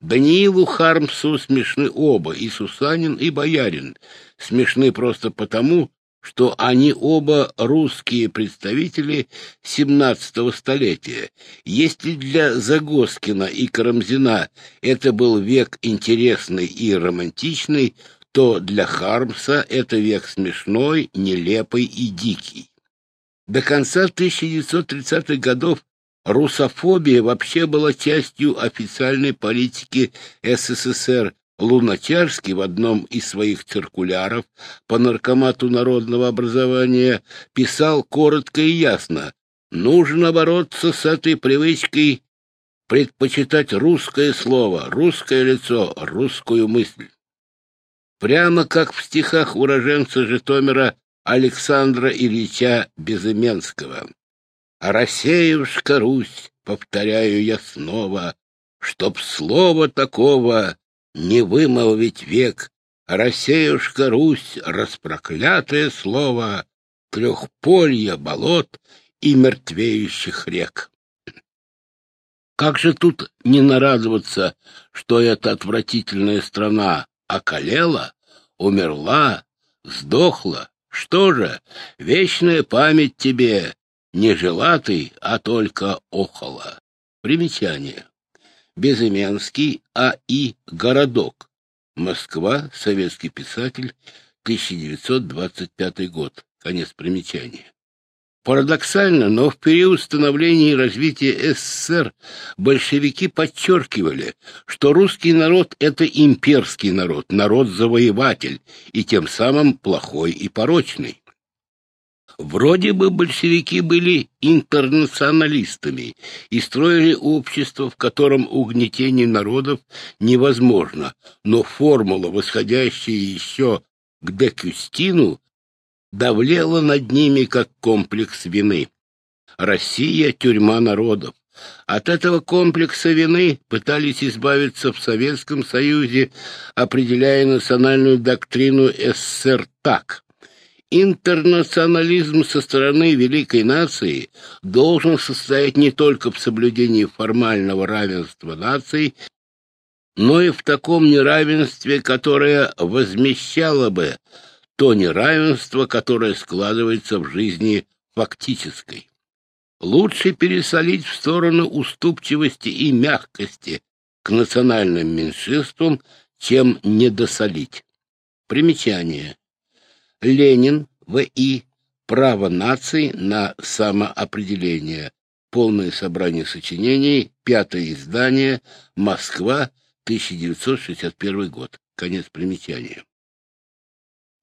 Даниилу Хармсу смешны оба, и Сусанин, и Боярин. Смешны просто потому, что они оба русские представители XVII столетия. Если для Загоскина и Карамзина это был век интересный и романтичный, то для Хармса это век смешной, нелепый и дикий. До конца 1930-х годов русофобия вообще была частью официальной политики СССР, Луначарский в одном из своих циркуляров по наркомату народного образования писал коротко и ясно «Нужно бороться с этой привычкой предпочитать русское слово, русское лицо, русскую мысль». Прямо как в стихах уроженца Житомира Александра Ильича Безыменского. «Рассеюшка Русь, повторяю я снова, чтоб слова такого не вымолвить век, Рассеюшка Русь, распроклятое слово, Трехполья болот и мертвеющих рек. Как же тут не нарадоваться, что эта отвратительная страна околела, умерла, сдохла? Что же, вечная память тебе, не жила ты, а только охала. Примечание. Безыменский А.И. Городок. Москва. Советский писатель. 1925 год. Конец примечания. Парадоксально, но в период становления и развития СССР большевики подчеркивали, что русский народ — это имперский народ, народ-завоеватель, и тем самым плохой и порочный. Вроде бы большевики были интернационалистами и строили общество, в котором угнетение народов невозможно, но формула, восходящая еще к Декюстину, давлела над ними как комплекс вины. Россия — тюрьма народов. От этого комплекса вины пытались избавиться в Советском Союзе, определяя национальную доктрину СССР так. Интернационализм со стороны великой нации должен состоять не только в соблюдении формального равенства наций, но и в таком неравенстве, которое возмещало бы то неравенство, которое складывается в жизни фактической. Лучше пересолить в сторону уступчивости и мягкости к национальным меньшинствам, чем недосолить. Примечание. Ленин, В.И. Право наций на самоопределение. Полное собрание сочинений. Пятое издание. Москва. 1961 год. Конец примечания.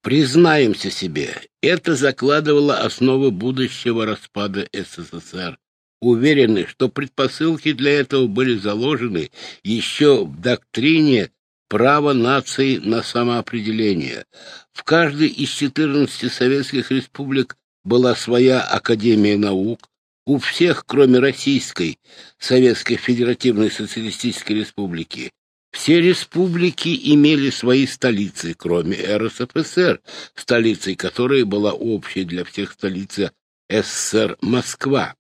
Признаемся себе, это закладывало основы будущего распада СССР. Уверены, что предпосылки для этого были заложены еще в доктрине права наций на самоопределение. В каждой из 14 советских республик была своя Академия наук, у всех, кроме Российской, Советской Федеративной Социалистической Республики, все республики имели свои столицы, кроме РСФСР, столицей которой была общей для всех столица СССР Москва.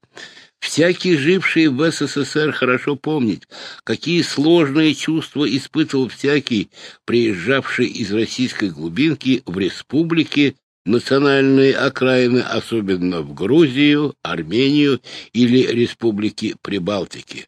Всякий, живший в СССР, хорошо помнит, какие сложные чувства испытывал всякий, приезжавший из российской глубинки в республики, национальные окраины, особенно в Грузию, Армению или республики Прибалтики.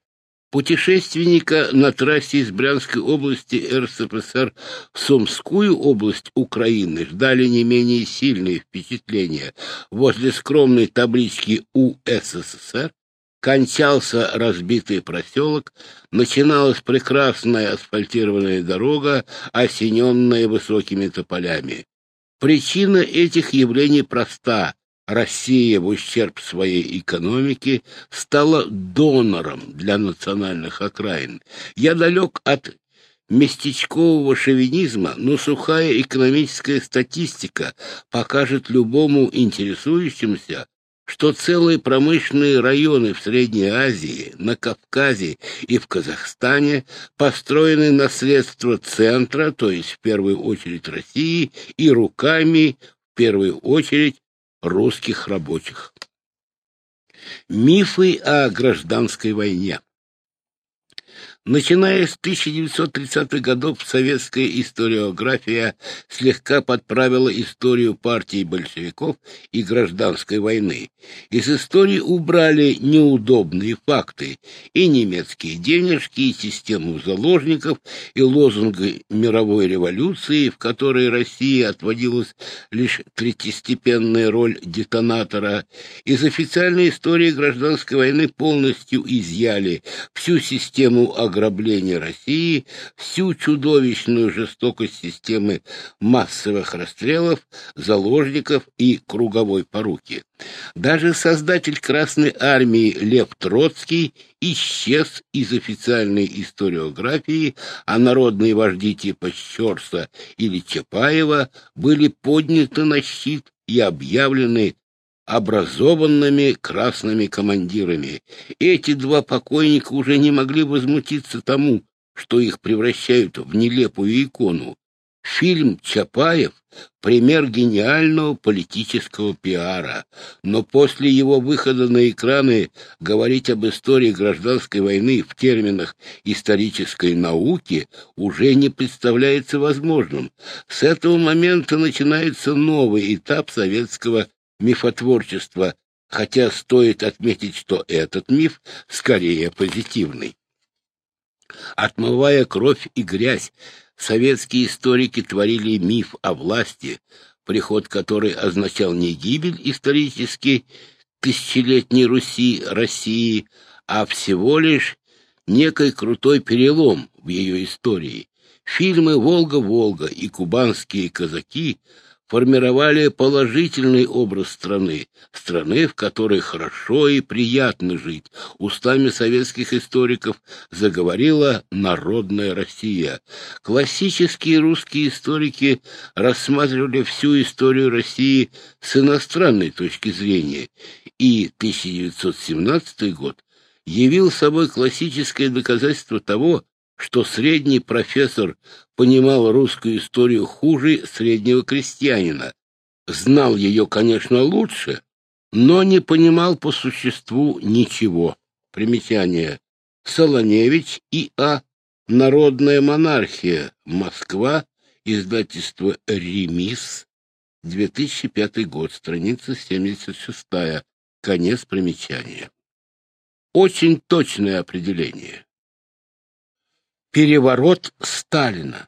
Путешественника на трассе из Брянской области РСФСР в Сумскую область Украины ждали не менее сильные впечатления. Возле скромной таблички УССР кончался разбитый проселок, начиналась прекрасная асфальтированная дорога, осененная высокими тополями. Причина этих явлений проста. Россия в ущерб своей экономике стала донором для национальных окраин. Я далек от местечкового шовинизма, но сухая экономическая статистика покажет любому интересующемуся, что целые промышленные районы в Средней Азии, на Кавказе и в Казахстане построены на средства центра, то есть в первую очередь России, и руками, в первую очередь, русских рабочих. Мифы о гражданской войне Начиная с 1930-х годов советская историография слегка подправила историю партии большевиков и гражданской войны. Из истории убрали неудобные факты и немецкие денежки, и систему заложников, и лозунги мировой революции, в которой Россия отводилась лишь третьестепенная роль детонатора. Из официальной истории гражданской войны полностью изъяли всю систему ограничений ограбления России, всю чудовищную жестокость системы массовых расстрелов, заложников и круговой поруки. Даже создатель Красной Армии Лев Троцкий исчез из официальной историографии, а народные вожди типа Щерса или Чапаева были подняты на щит и объявлены образованными красными командирами. Эти два покойника уже не могли возмутиться тому, что их превращают в нелепую икону. Фильм «Чапаев» — пример гениального политического пиара, но после его выхода на экраны говорить об истории гражданской войны в терминах исторической науки уже не представляется возможным. С этого момента начинается новый этап советского мифотворчества, хотя стоит отметить, что этот миф скорее позитивный. Отмывая кровь и грязь, советские историки творили миф о власти, приход которой означал не гибель исторически тысячелетней Руси, России, а всего лишь некий крутой перелом в ее истории. Фильмы «Волга-Волга» и «Кубанские казаки» формировали положительный образ страны, страны, в которой хорошо и приятно жить. Устами советских историков заговорила народная Россия. Классические русские историки рассматривали всю историю России с иностранной точки зрения, и 1917 год явил собой классическое доказательство того, что средний профессор понимал русскую историю хуже среднего крестьянина, знал ее, конечно, лучше, но не понимал по существу ничего. Примечание. Солоневич И.А. Народная монархия. Москва. Издательство «Ремис». 2005 год. Страница 76. Конец примечания. Очень точное определение. Переворот Сталина.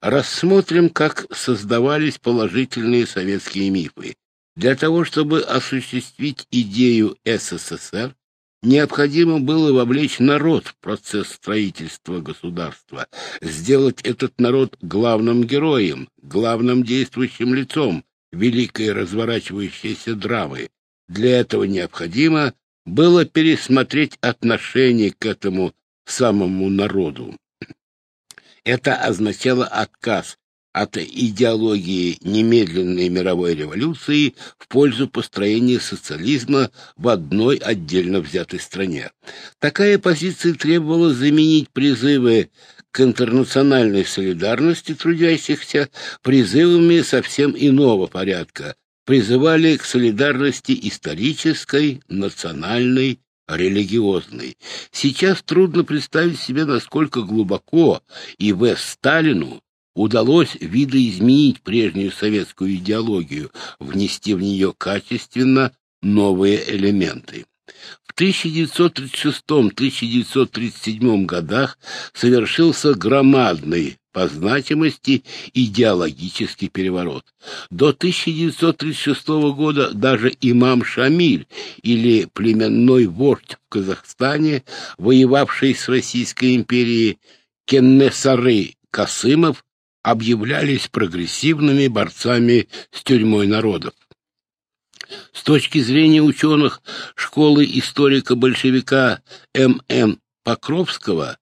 Рассмотрим, как создавались положительные советские мифы. Для того, чтобы осуществить идею СССР, необходимо было вовлечь народ в процесс строительства государства, сделать этот народ главным героем, главным действующим лицом великой разворачивающейся драмы. Для этого необходимо было пересмотреть отношение к этому самому народу. Это означало отказ от идеологии немедленной мировой революции в пользу построения социализма в одной отдельно взятой стране. Такая позиция требовала заменить призывы к интернациональной солидарности трудящихся призывами совсем иного порядка, призывали к солидарности исторической, национальной религиозной. Сейчас трудно представить себе, насколько глубоко и В. Сталину удалось видоизменить прежнюю советскую идеологию, внести в нее качественно новые элементы. В 1936-1937 годах совершился громадный по значимости идеологический переворот. До 1936 года даже имам Шамиль или племенной вождь в Казахстане, воевавший с Российской империей Кеннесары Касымов, объявлялись прогрессивными борцами с тюрьмой народов. С точки зрения ученых школы историка-большевика М.М. Покровского,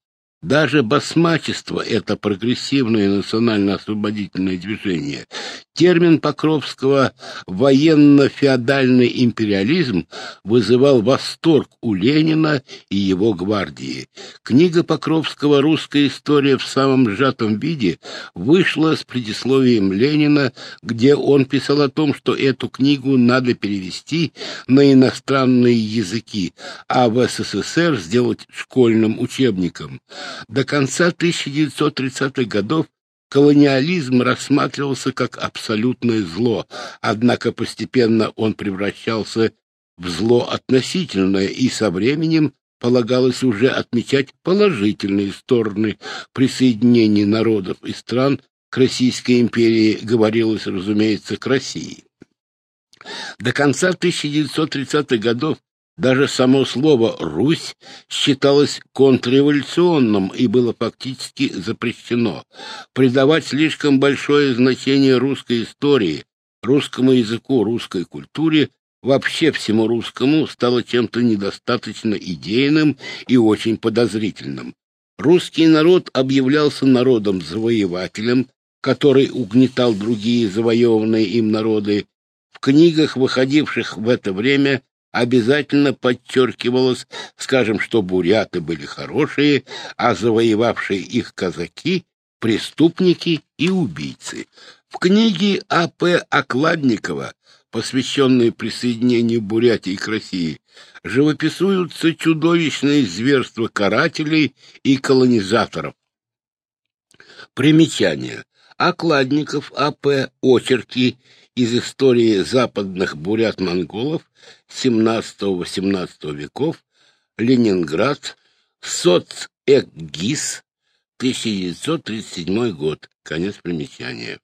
даже басмачество — это прогрессивное национально-освободительное движение. Термин Покровского «военно-феодальный империализм» вызывал восторг у Ленина и его гвардии. Книга Покровского «Русская история в самом сжатом виде» вышла с предисловием Ленина, где он писал о том, что эту книгу надо перевести на иностранные языки, а в СССР сделать школьным учебником. До конца 1930-х годов колониализм рассматривался как абсолютное зло, однако постепенно он превращался в зло относительное, и со временем полагалось уже отмечать положительные стороны присоединения народов и стран к Российской империи, говорилось, разумеется, к России. До конца 1930-х годов даже само слово «Русь» считалось контрреволюционным и было фактически запрещено. Придавать слишком большое значение русской истории, русскому языку, русской культуре, вообще всему русскому стало чем-то недостаточно идейным и очень подозрительным. Русский народ объявлялся народом-завоевателем, который угнетал другие завоеванные им народы. В книгах, выходивших в это время, обязательно подчеркивалось, скажем, что буряты были хорошие, а завоевавшие их казаки — преступники и убийцы. В книге А.П. Окладникова, посвященной присоединению Бурятии к России, живописуются чудовищные зверства карателей и колонизаторов. Примечание. Окладников А.П. Очерки из истории западных бурят-монголов XVII-XVIII веков, Ленинград, Соцэкгиз, 1937 год. Конец примечания.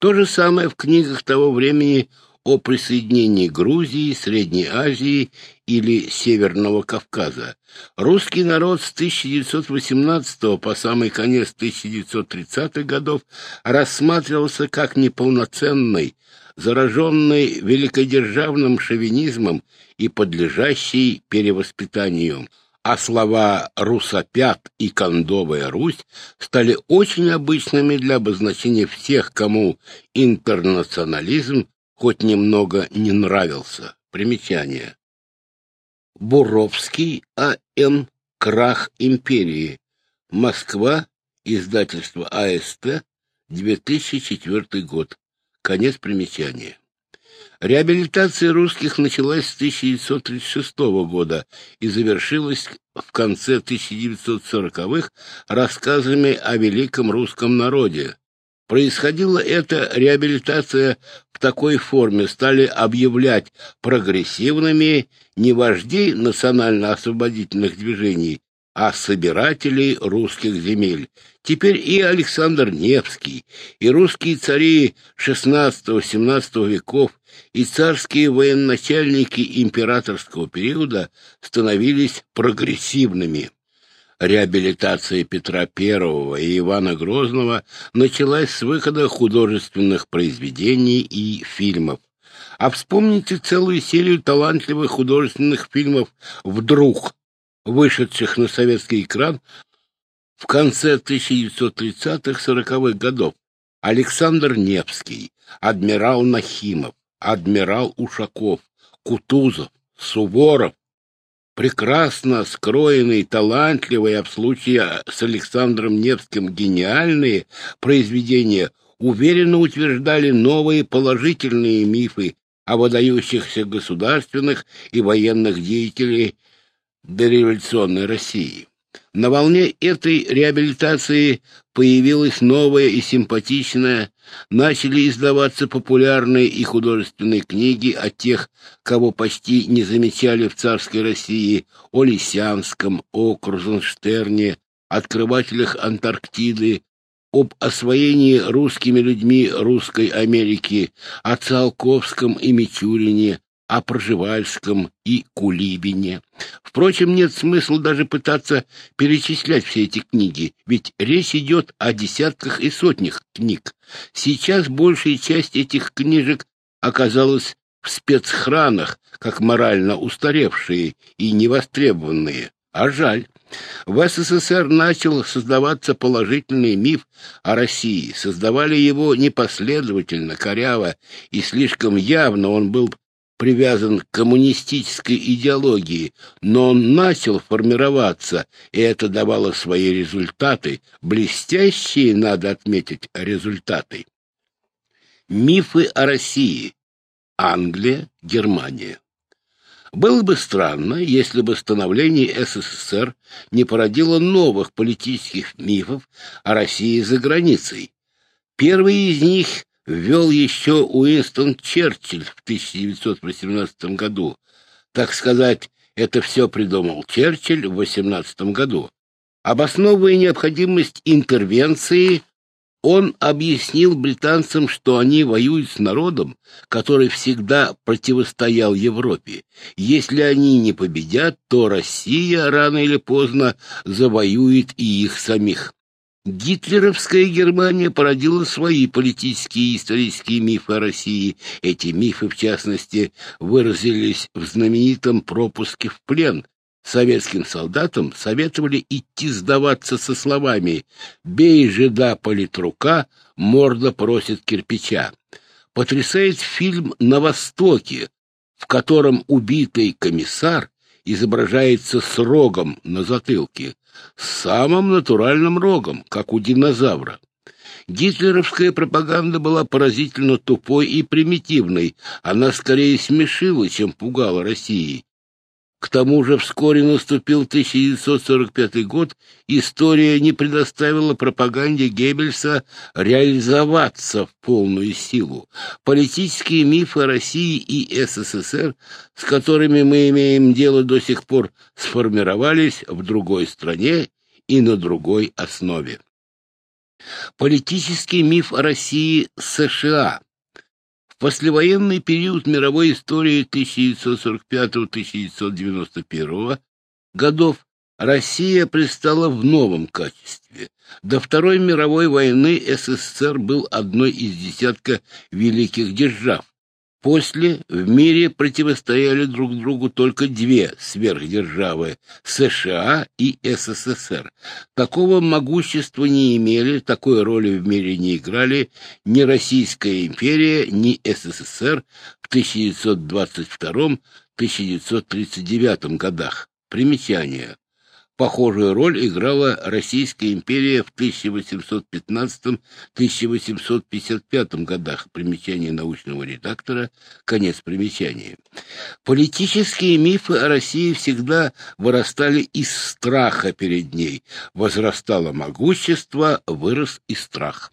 То же самое в книгах того времени о присоединении Грузии, Средней Азии или Северного Кавказа. Русский народ с 1918 по самый конец 1930-х годов рассматривался как неполноценный, зараженный великодержавным шовинизмом и подлежащий перевоспитанию а слова «русопят» и «кондовая Русь» стали очень обычными для обозначения всех, кому интернационализм хоть немного не нравился. Примечание. Буровский А.Н. Крах империи. Москва. Издательство АСТ. 2004 год. Конец примечания. Реабилитация русских началась с 1936 года и завершилась в конце 1940-х рассказами о великом русском народе. Происходила эта реабилитация в такой форме, стали объявлять прогрессивными не вождей национально-освободительных движений, а собирателей русских земель. Теперь и Александр Невский, и русские цари XVI-XVII веков, и царские военачальники императорского периода становились прогрессивными. Реабилитация Петра I и Ивана Грозного началась с выхода художественных произведений и фильмов. А вспомните целую серию талантливых художественных фильмов «Вдруг», вышедших на советский экран в конце 1930-40-х годов. Александр Невский, адмирал Нахимов, адмирал Ушаков, Кутузов, Суворов, прекрасно скроенные, талантливые, а в случае с Александром Невским гениальные произведения уверенно утверждали новые положительные мифы о выдающихся государственных и военных деятелей дореволюционной России. На волне этой реабилитации появилась новая и симпатичная, начали издаваться популярные и художественные книги о тех, кого почти не замечали в царской России, о Лисянском, о Крузенштерне, открывателях Антарктиды, об освоении русскими людьми русской Америки, о Циолковском и Мичурине, о Пржевальском и Кулибине. Впрочем, нет смысла даже пытаться перечислять все эти книги, ведь речь идет о десятках и сотнях книг. Сейчас большая часть этих книжек оказалась в спецхранах, как морально устаревшие и невостребованные. А жаль. В СССР начал создаваться положительный миф о России. Создавали его непоследовательно, коряво, и слишком явно он был привязан к коммунистической идеологии, но он начал формироваться, и это давало свои результаты, блестящие, надо отметить, результаты. Мифы о России. Англия, Германия. Было бы странно, если бы становление СССР не породило новых политических мифов о России за границей. Первый из них ввел еще Уинстон Черчилль в 1918 году. Так сказать, это все придумал Черчилль в 18 году. Обосновывая необходимость интервенции, он объяснил британцам, что они воюют с народом, который всегда противостоял Европе. Если они не победят, то Россия рано или поздно завоюет и их самих. Гитлеровская Германия породила свои политические и исторические мифы о России. Эти мифы, в частности, выразились в знаменитом пропуске в плен. Советским солдатам советовали идти сдаваться со словами «Бей жида политрука, морда просит кирпича». Потрясает фильм «На Востоке», в котором убитый комиссар изображается с рогом на затылке, с самым натуральным рогом, как у динозавра. Гитлеровская пропаганда была поразительно тупой и примитивной, она скорее смешила, чем пугала России. К тому же вскоре наступил 1945 год, история не предоставила пропаганде Геббельса реализоваться в полную силу. Политические мифы России и СССР, с которыми мы имеем дело до сих пор, сформировались в другой стране и на другой основе. Политический миф России США В послевоенный период мировой истории 1945-1991 годов Россия предстала в новом качестве. До Второй мировой войны СССР был одной из десятка великих держав. После в мире противостояли друг другу только две сверхдержавы – США и СССР. Такого могущества не имели, такой роли в мире не играли ни Российская империя, ни СССР в 1922-1939 годах. Примечание. Похожую роль играла Российская империя в 1815-1855 годах. Примечание научного редактора, конец примечания. Политические мифы о России всегда вырастали из страха перед ней. Возрастало могущество, вырос и страх.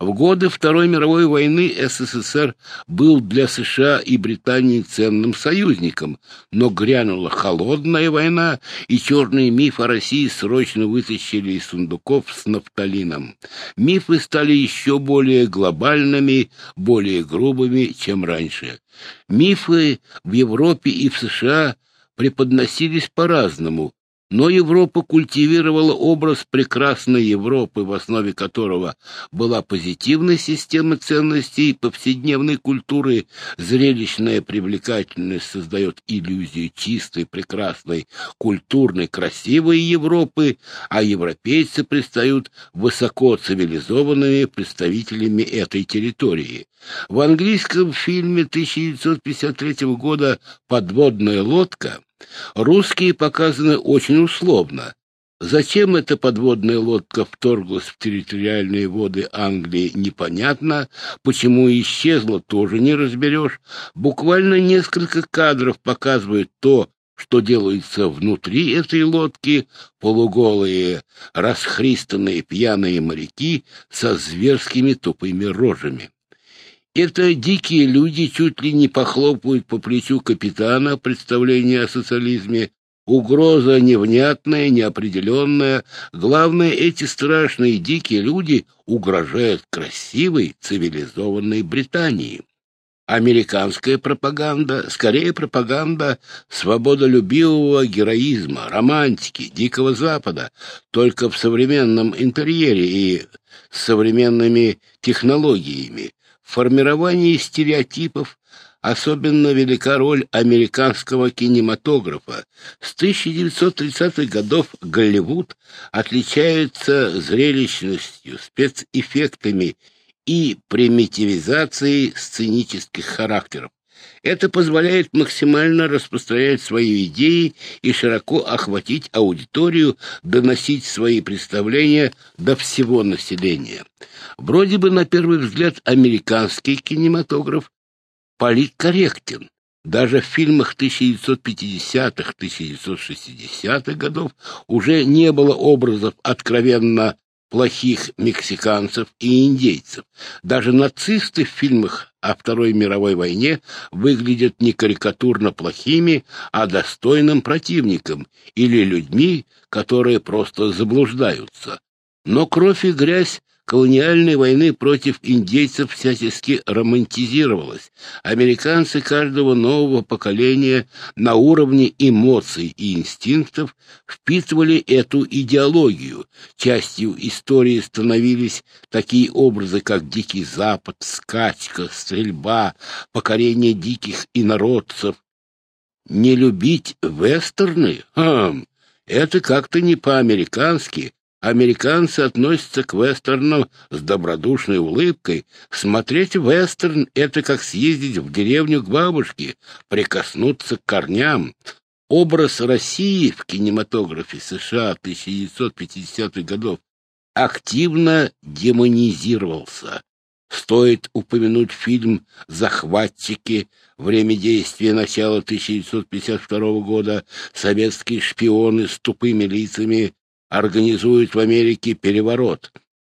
В годы Второй мировой войны СССР был для США и Британии ценным союзником, но грянула холодная война, и черный миф о России срочно вытащили из сундуков с нафталином. Мифы стали еще более глобальными, более грубыми, чем раньше. Мифы в Европе и в США преподносились по-разному, но Европа культивировала образ прекрасной Европы, в основе которого была позитивная система ценностей повседневной культуры. Зрелищная привлекательность создает иллюзию чистой, прекрасной, культурной, красивой Европы, а европейцы предстают высоко цивилизованными представителями этой территории. В английском фильме 1953 года «Подводная лодка» Русские показаны очень условно. Зачем эта подводная лодка вторглась в территориальные воды Англии, непонятно. Почему исчезла, тоже не разберешь. Буквально несколько кадров показывают то, что делается внутри этой лодки, полуголые, расхристанные пьяные моряки со зверскими тупыми рожами. Это дикие люди чуть ли не похлопывают по плечу капитана представления о социализме. Угроза невнятная, неопределенная. Главное, эти страшные дикие люди угрожают красивой, цивилизованной Британии. Американская пропаганда, скорее пропаганда свободолюбивого героизма, романтики, Дикого Запада, только в современном интерьере и с современными технологиями формировании стереотипов особенно велика роль американского кинематографа. С 1930-х годов Голливуд отличается зрелищностью, спецэффектами и примитивизацией сценических характеров. Это позволяет максимально распространять свои идеи и широко охватить аудиторию, доносить свои представления до всего населения. Вроде бы, на первый взгляд, американский кинематограф политкорректен. Даже в фильмах 1950-х, 1960-х годов уже не было образов откровенно плохих мексиканцев и индейцев. Даже нацисты в фильмах о Второй мировой войне выглядят не карикатурно плохими, а достойным противником или людьми, которые просто заблуждаются. Но кровь и грязь колониальной войны против индейцев всячески романтизировалась. Американцы каждого нового поколения на уровне эмоций и инстинктов впитывали эту идеологию. Частью истории становились такие образы, как Дикий Запад, скачка, стрельба, покорение диких инородцев. Не любить вестерны? Хм, это как-то не по-американски, Американцы относятся к вестерну с добродушной улыбкой. Смотреть вестерн — это как съездить в деревню к бабушке, прикоснуться к корням. Образ России в кинематографе США 1950-х годов активно демонизировался. Стоит упомянуть фильм «Захватчики», время действия начала 1952 года, советские шпионы с тупыми лицами, организуют в Америке переворот.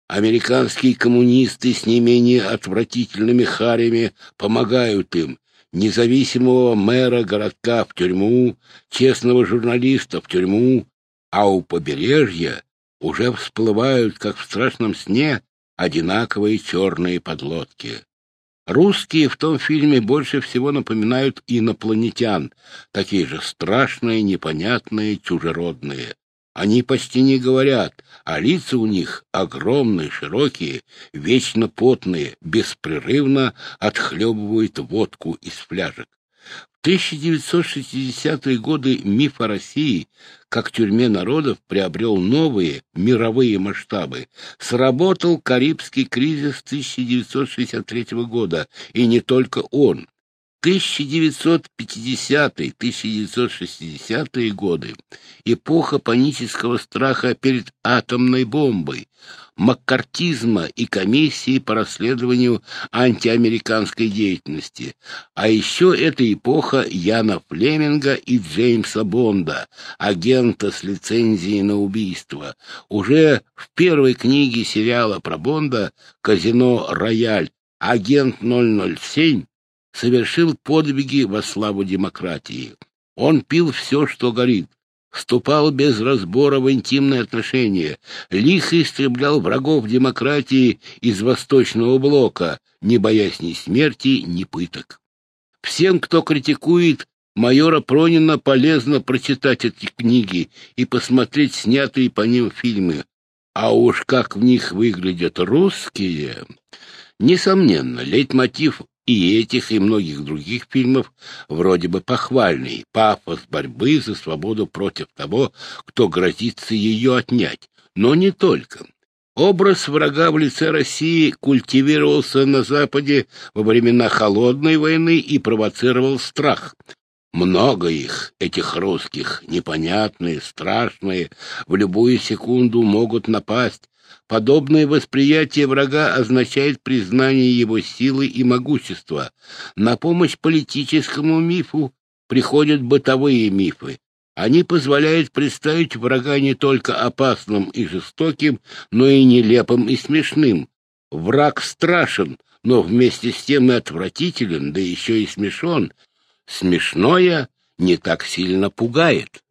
Американские коммунисты с не менее отвратительными харями помогают им. Независимого мэра городка в тюрьму, честного журналиста в тюрьму, а у побережья уже всплывают, как в страшном сне, одинаковые черные подлодки. Русские в том фильме больше всего напоминают инопланетян, такие же страшные, непонятные, чужеродные. Они почти не говорят, а лица у них огромные, широкие, вечно потные, беспрерывно отхлебывают водку из фляжек. 1960-е годы миф о России как тюрьме народов приобрел новые мировые масштабы. Сработал Карибский кризис 1963 года, и не только он. 1950-1960-е годы, эпоха панического страха перед атомной бомбой, маккартизма и комиссии по расследованию антиамериканской деятельности. А еще это эпоха Яна Флеминга и Джеймса Бонда, агента с лицензией на убийство. Уже в первой книге сериала про Бонда «Казино Рояль» агент 007 совершил подвиги во славу демократии. Он пил все, что горит, вступал без разбора в интимные отношения, лихо истреблял врагов демократии из Восточного Блока, не боясь ни смерти, ни пыток. Всем, кто критикует майора Пронина, полезно прочитать эти книги и посмотреть снятые по ним фильмы. А уж как в них выглядят русские... Несомненно, лейтмотив и этих, и многих других фильмов вроде бы похвальный, пафос борьбы за свободу против того, кто грозится ее отнять. Но не только. Образ врага в лице России культивировался на Западе во времена Холодной войны и провоцировал страх. Много их, этих русских, непонятные, страшные, в любую секунду могут напасть, Подобное восприятие врага означает признание его силы и могущества. На помощь политическому мифу приходят бытовые мифы. Они позволяют представить врага не только опасным и жестоким, но и нелепым и смешным. Враг страшен, но вместе с тем и отвратителен, да еще и смешон. Смешное не так сильно пугает.